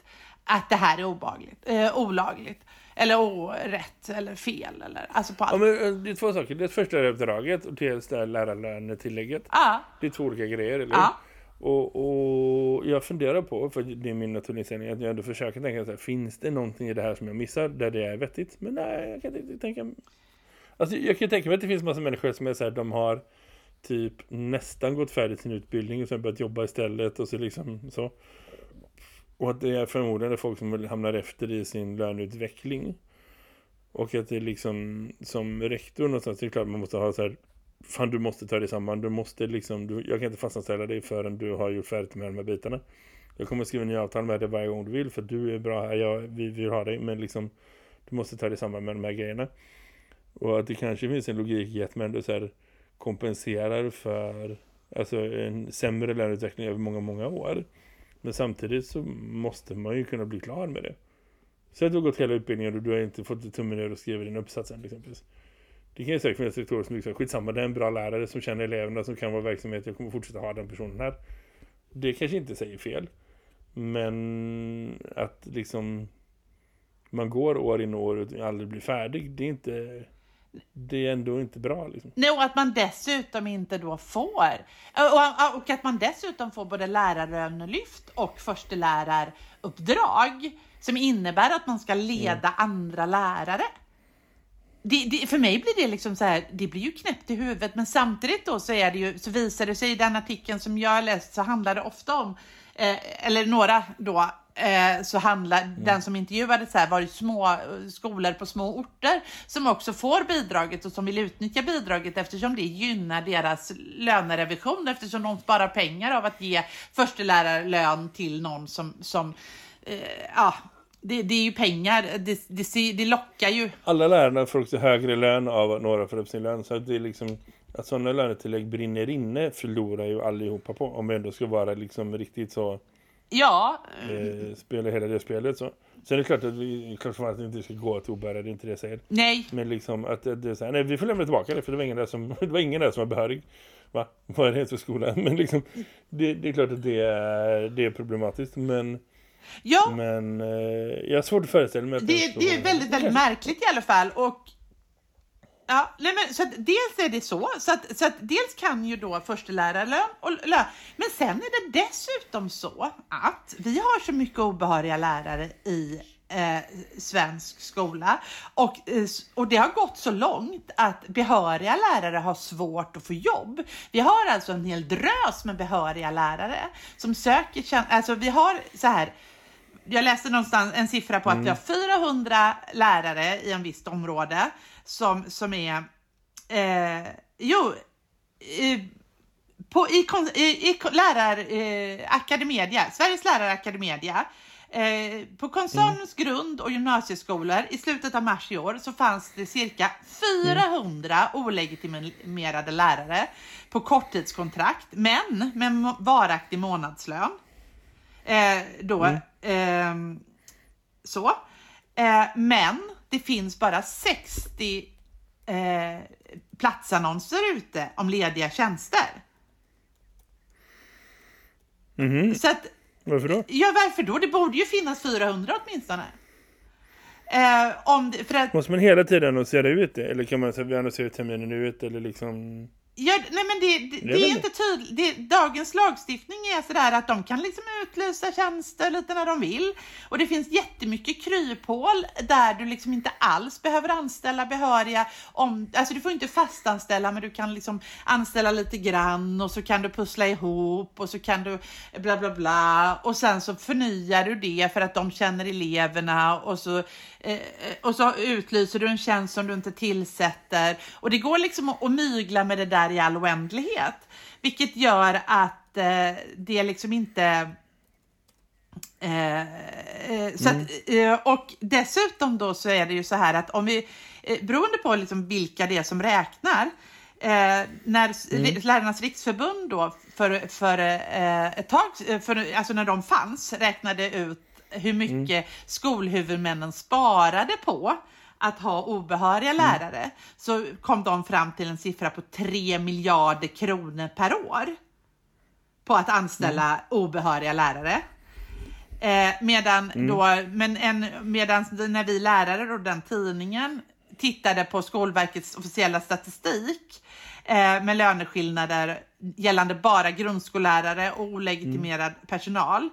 S1: att det här är obagligt, eh, olagligt eller orätt eller fel. Eller, alltså på allt.
S2: Ja, men, eh, det är två saker. Det är första uppdraget och det är lärarlönetillägget.
S1: Ja.
S2: Det är två olika grejer, eller ja. Och, och jag funderar på, för det är min naturligtvis att jag ändå försöker tänka så här, finns det någonting i det här som jag missar där det är vettigt? Men nej, jag kan inte tänka Alltså jag kan tänka mig att det finns massa människor som är så här, de har typ nästan gått färdigt sin utbildning och sen börjat jobba istället och så liksom så. Och att det är förmodligen folk som hamnar efter i sin löneutveckling. Och att det är liksom som rektor någonstans, det är klart man måste ha så här fan du måste ta dig samman, du måste liksom, du, jag kan inte fastanställa dig förrän du har gjort färdigt med de här bitarna. Jag kommer skriva nya avtal med dig varje gång du vill för du är bra här, jag, vi vill ha dig, men liksom du måste ta dig samman med de här grejerna. Och att det kanske finns en logik i att man ändå så här kompenserar för alltså en sämre lärarutveckling över många, många år. Men samtidigt så måste man ju kunna bli klar med det. Så att du har gått hela utbildningen och du har inte fått tummen ner och skrivit din uppsats än exempelvis det kan ju säkert finnas rektorer som liksom, skitsamma, det är en bra lärare som känner eleverna som kan vara verksamhet, jag kommer fortsätta ha den personen här. Det kanske inte säger fel. Men att liksom man går år in och år och aldrig blir färdig, det är inte det är ändå inte bra. Liksom.
S1: Nej, och att man dessutom inte då får, och, och att man dessutom får både lärarlönelyft och försteläraruppdrag som innebär att man ska leda mm. andra lärare. Det, det, för mig blir det liksom så här, det blir ju knäppt i huvudet, men samtidigt då så är det ju, så visar det sig i den artikeln som jag läst så handlar det ofta om, eh, eller några då, eh, så handlar mm. den som intervjuade så här, var det små skolor på små orter som också får bidraget och som vill utnyttja bidraget eftersom det gynnar deras lönerevision eftersom de sparar pengar av att ge förstelärarlön till någon som, som eh, ja, det, det, är ju pengar, det, det, det lockar ju.
S2: Alla lärarna får också högre lön av några för upp sin lön. Så att det är liksom, att sådana lönetillägg brinner inne förlorar ju allihopa på. Om det ändå ska vara liksom riktigt så...
S1: Ja.
S2: Eh, spela hela det spelet så. Sen är det klart att vi, för att det inte ska gå till obärare, det är inte det jag säger.
S1: Nej.
S2: Men liksom att det är så här, nej vi får lämna tillbaka det för det var ingen där som, det var ingen där som var behörig. Va? Vad är det för skola? Men liksom, det, det är klart att det är, det är problematiskt. Men
S1: Ja.
S2: Men eh, jag har svårt att föreställa mig att
S1: det, det är väldigt, väldigt märkligt i alla fall. Och Ja, nej men, så dels är det så, så att, så att dels kan ju då förstelärarlön och lön, men sen är det dessutom så att vi har så mycket obehöriga lärare i eh, svensk skola och, eh, och det har gått så långt att behöriga lärare har svårt att få jobb. Vi har alltså en hel drös med behöriga lärare som söker, alltså vi har så här jag läste någonstans en siffra på att vi har 400 lärare i en visst område som, som är, eh, jo, eh, på, i, i, i lärarakademedia, eh, Sveriges lärarakademedia, eh, på koncernens mm. grund och gymnasieskolor i slutet av mars i år så fanns det cirka 400 mm. olegitimerade lärare på korttidskontrakt, men med varaktig månadslön. Eh, då, mm. eh, så. Eh, men det finns bara 60 eh, platsannonser ute om lediga tjänster.
S2: Mm. Så att, varför då?
S1: Ja, varför då? Det borde ju finnas 400 åtminstone. Eh, om det, för att,
S2: Måste man hela tiden annonsera ut det? Eller kan man säga vi annonserar terminen ut? Eller liksom...
S1: Ja, nej men det, det, det är inte tydligt. Dagens lagstiftning är sådär att de kan liksom utlysa tjänster lite när de vill. Och det finns jättemycket kryphål där du liksom inte alls behöver anställa behöriga. Om, alltså du får inte fastanställa men du kan liksom anställa lite grann och så kan du pussla ihop och så kan du bla bla bla. Och sen så förnyar du det för att de känner eleverna och så, eh, och så utlyser du en tjänst som du inte tillsätter. Och det går liksom att, att mygla med det där där i all oändlighet. Vilket gör att eh, det liksom inte... Eh, eh så mm. att, eh, och dessutom då så är det ju så här att om vi, eh, beroende på liksom vilka det är som räknar, Eh, när mm. Lärarnas riksförbund då för, för ett tag, för, alltså när de fanns, räknade ut hur mycket mm. skolhuvudmännen sparade på att ha obehöriga mm. lärare mm. så kom de fram till en siffra på 3 miljarder kronor per år på att anställa mm. obehöriga lärare. Eh, medan mm. då, men en, medan när vi lärare och den tidningen tittade på Skolverkets officiella statistik eh, med löneskillnader gällande bara grundskollärare och olegitimerad mm. personal,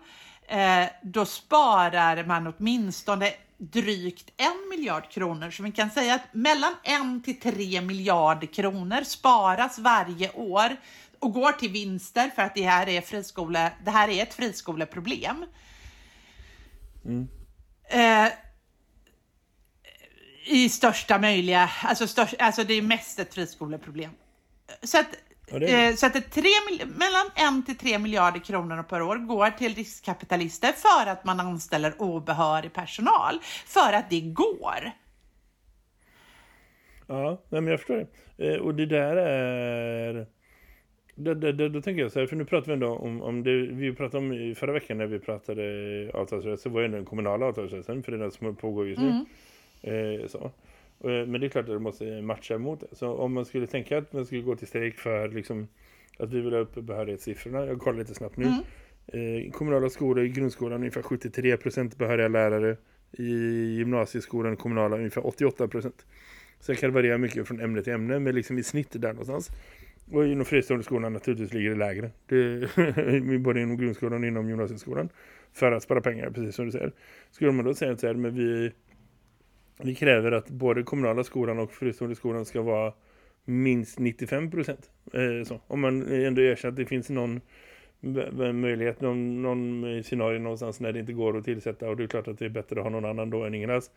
S1: eh, då sparar man åtminstone drygt en miljard kronor. Så vi kan säga att mellan en till tre miljarder kronor sparas varje år och går till vinster för att det här är, friskole, det här är ett friskoleproblem. Mm. Eh, I största möjliga, alltså, störst, alltså det är mest ett friskoleproblem. Så att Eh, så att tre, mellan 1 till 3 miljarder kronor per år går till riskkapitalister för att man anställer obehörig personal. För att det går.
S2: Ja, men jag förstår det. Eh, och det där är... Då, då, då, då, tänker jag så här, för nu pratar vi ändå om, om det vi pratade om förra veckan när vi pratade avtalsrörelse så var det den kommunala avtalsrörelsen för det är den som pågår just nu. Mm. Eh, så. Men det är klart att det måste matcha mot det. Så om man skulle tänka att man skulle gå till strejk för liksom, att vi vill ha upp behörighetssiffrorna. Jag kollar lite snabbt nu. Mm. kommunala skolor i grundskolan ungefär 73% behöriga lärare. I gymnasieskolan kommunala ungefär 88%. Sen kan det variera mycket från ämne till ämne. Men liksom i snitt där någonstans. Och inom fristående skolan naturligtvis ligger det lägre. Det, både inom grundskolan och inom gymnasieskolan. För att spara pengar, precis som du säger. Skulle man då säga så här, men vi, vi kräver att både kommunala skolan och fristående skolan ska vara minst 95 procent. Eh, Om man ändå erkänner att det finns någon möjlighet, någon, någon scenario någonstans när det inte går att tillsätta och det är klart att det är bättre att ha någon annan då än ingen alls.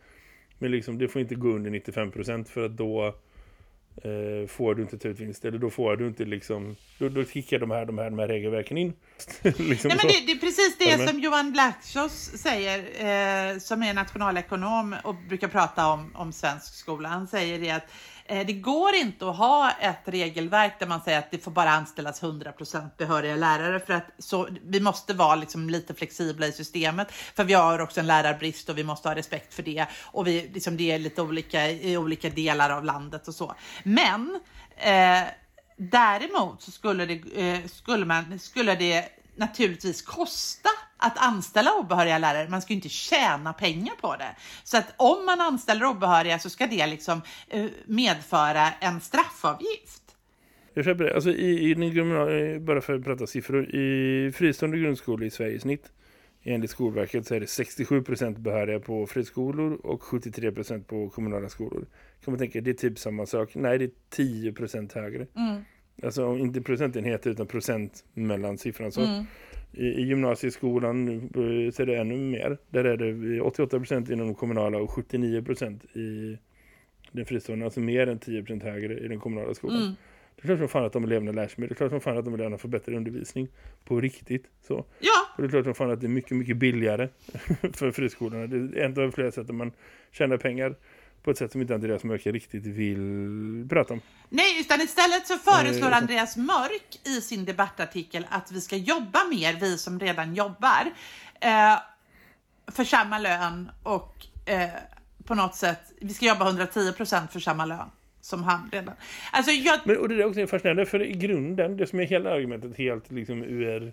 S2: Men liksom, det får inte gå under 95 procent för att då eh, får du inte ta ut vinst eller då får du inte liksom då, då kickar de här, de här, de här regelverken in.
S1: liksom Nej, men det, det, är precis det som Johan Blackshaws säger eh, som är nationalekonom och brukar prata om, om svensk skola. Han säger det att Eh, det går inte att ha ett regelverk där man säger att det får bara anställas 100% behöriga lärare för att så, vi måste vara liksom lite flexibla i systemet för vi har också en lärarbrist och vi måste ha respekt för det och vi, liksom, det är lite olika i olika delar av landet och så. Men eh, däremot så skulle det, eh, skulle man, skulle det naturligtvis kosta att anställa obehöriga lärare. Man ska ju inte tjäna pengar på det. Så att om man anställer obehöriga så ska det liksom eh, medföra en straffavgift.
S2: Jag köper det. Alltså i, i, bara för att prata siffror. I fristående grundskolor i Sverige snitt enligt Skolverket så är det 67% behöriga på friskolor och 73% på kommunala skolor. Kan man tänka, det är typ samma sak. Nej, det är 10% högre. Mm. Alltså inte procentenheter utan procent mellan siffrorna. Så mm. i, i, gymnasieskolan eh, så är det ännu mer. Där är det 88% inom de kommunala och 79% i den fristående. Alltså mer än 10% högre i den kommunala skolan. Mm. Det är klart som fan att de eleverna lär sig mer. Det är klart som fan att de eleverna får bättre undervisning på riktigt. Så.
S1: Ja.
S2: Och det är klart som fan att det är mycket, mycket billigare för friskolorna. Det är en av flera sätt att man tjänar pengar på ett sätt som inte Andreas Mörk riktigt vill prata om.
S1: Nej, utan istället så föreslår Andreas Mörk i sin debattartikel att vi ska jobba mer, vi som redan jobbar, eh, för samma lön och eh, på något sätt, vi ska jobba 110 procent för samma lön som han redan. Alltså jag...
S2: Men, och det är också fascinerande, för i grunden, det som är hela argumentet helt liksom ur,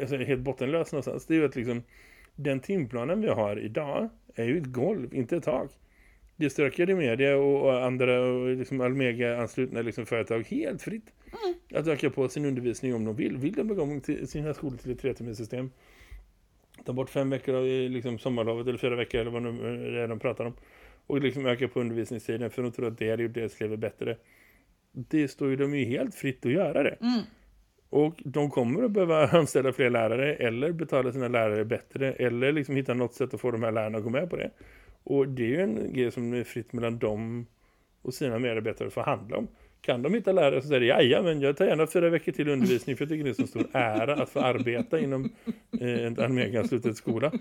S2: alltså helt bottenlöst någonstans, det är ju att liksom den timplanen vi har idag är ju ett golv, inte ett tak det stökade media och andra och liksom Almega anslutna liksom företag helt fritt mm. att öka på sin undervisning om de vill. Vill de igång till sina skolor till ett treterminssystem? Ta bort fem veckor av liksom sommarlovet eller fyra veckor eller vad nu är de pratar om. Och liksom öka på undervisningstiden för de tror att det hade gjort deras liv bättre. Det står ju de ju helt fritt att göra det. Mm. Och de kommer att behöva anställa fler lärare eller betala sina lärare bättre eller liksom hitta något sätt att få de här lärarna att gå med på det. Och det är ju en grej som är fritt mellan dem och sina medarbetare att förhandla om. Kan de hitta lärare så säger de, ja men jag tar gärna fyra veckor till undervisning för jag tycker det är så stor ära att få arbeta inom eh, en arméganslutet skola.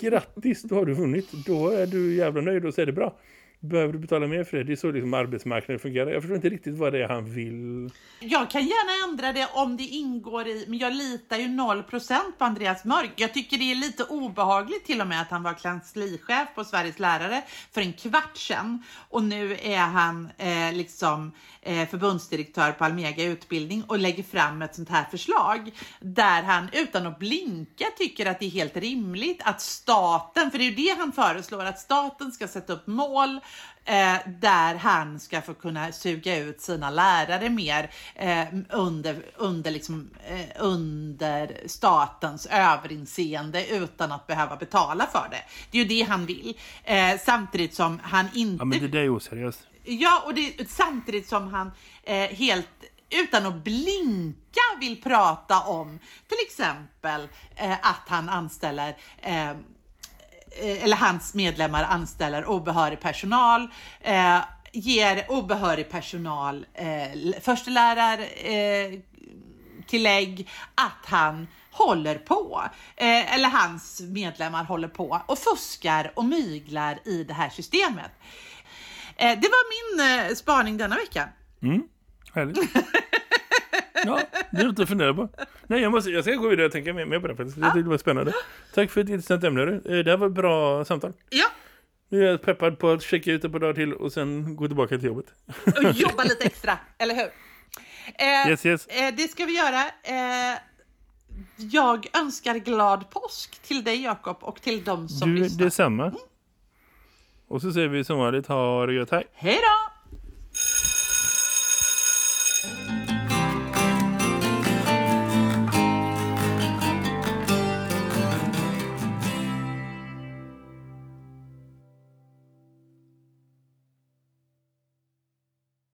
S2: Grattis, då har du vunnit. Då är du jävla nöjd och så är det bra behöver du betala mer för det. Det är så liksom arbetsmarknaden fungerar. Jag förstår inte riktigt vad det är han vill.
S1: Jag kan gärna ändra det om det ingår i, men jag litar ju 0% på Andreas Mörk. Jag tycker det är lite obehagligt till och med att han var kanslichef på Sveriges lärare för en kvart sedan. Och nu är han eh, liksom eh, förbundsdirektör på Almega utbildning och lägger fram ett sånt här förslag där han utan att blinka tycker att det är helt rimligt att staten, för det är ju det han föreslår, att staten ska sätta upp mål eh, där han ska få kunna suga ut sina lärare mer eh, under, under, liksom, eh, under statens överinseende utan att behöva betala för det. Det är ju det han vill. Eh, samtidigt som han inte...
S2: Ja, men det där är oseriöst.
S1: Ja, och det, samtidigt som han eh, helt utan att blinka vill prata om till exempel eh, att han anställer eller hans medlemmar anställer obehörig personal, eh, ger obehörig personal eh, förstelärar eh, att han håller på, eh, eller hans medlemmar håller på och fuskar och myglar i det här systemet. Eh, det var min eh, spaning denna vecka.
S2: Mm, härligt. Ja, det är något att fundera på. Nej, jag, måste, jag ska gå vidare och tänka mer, mer på det faktiskt. Tyckte det var spännande. Tack för ett intressant ämne. Eh, det här var ett bra samtal.
S1: Ja.
S2: Nu är jag peppad på att checka ut ett par dagar till och sen gå tillbaka till jobbet.
S1: Och jobba lite extra, eller hur? Eh,
S2: Yes, yes.
S1: Eh, det ska vi göra. Eh, jag önskar glad påsk till dig Jakob och till de som
S2: Du,
S1: lyssnar.
S2: detsamma. Och så säger vi som vanligt, ha det gött, hej.
S1: Hej då!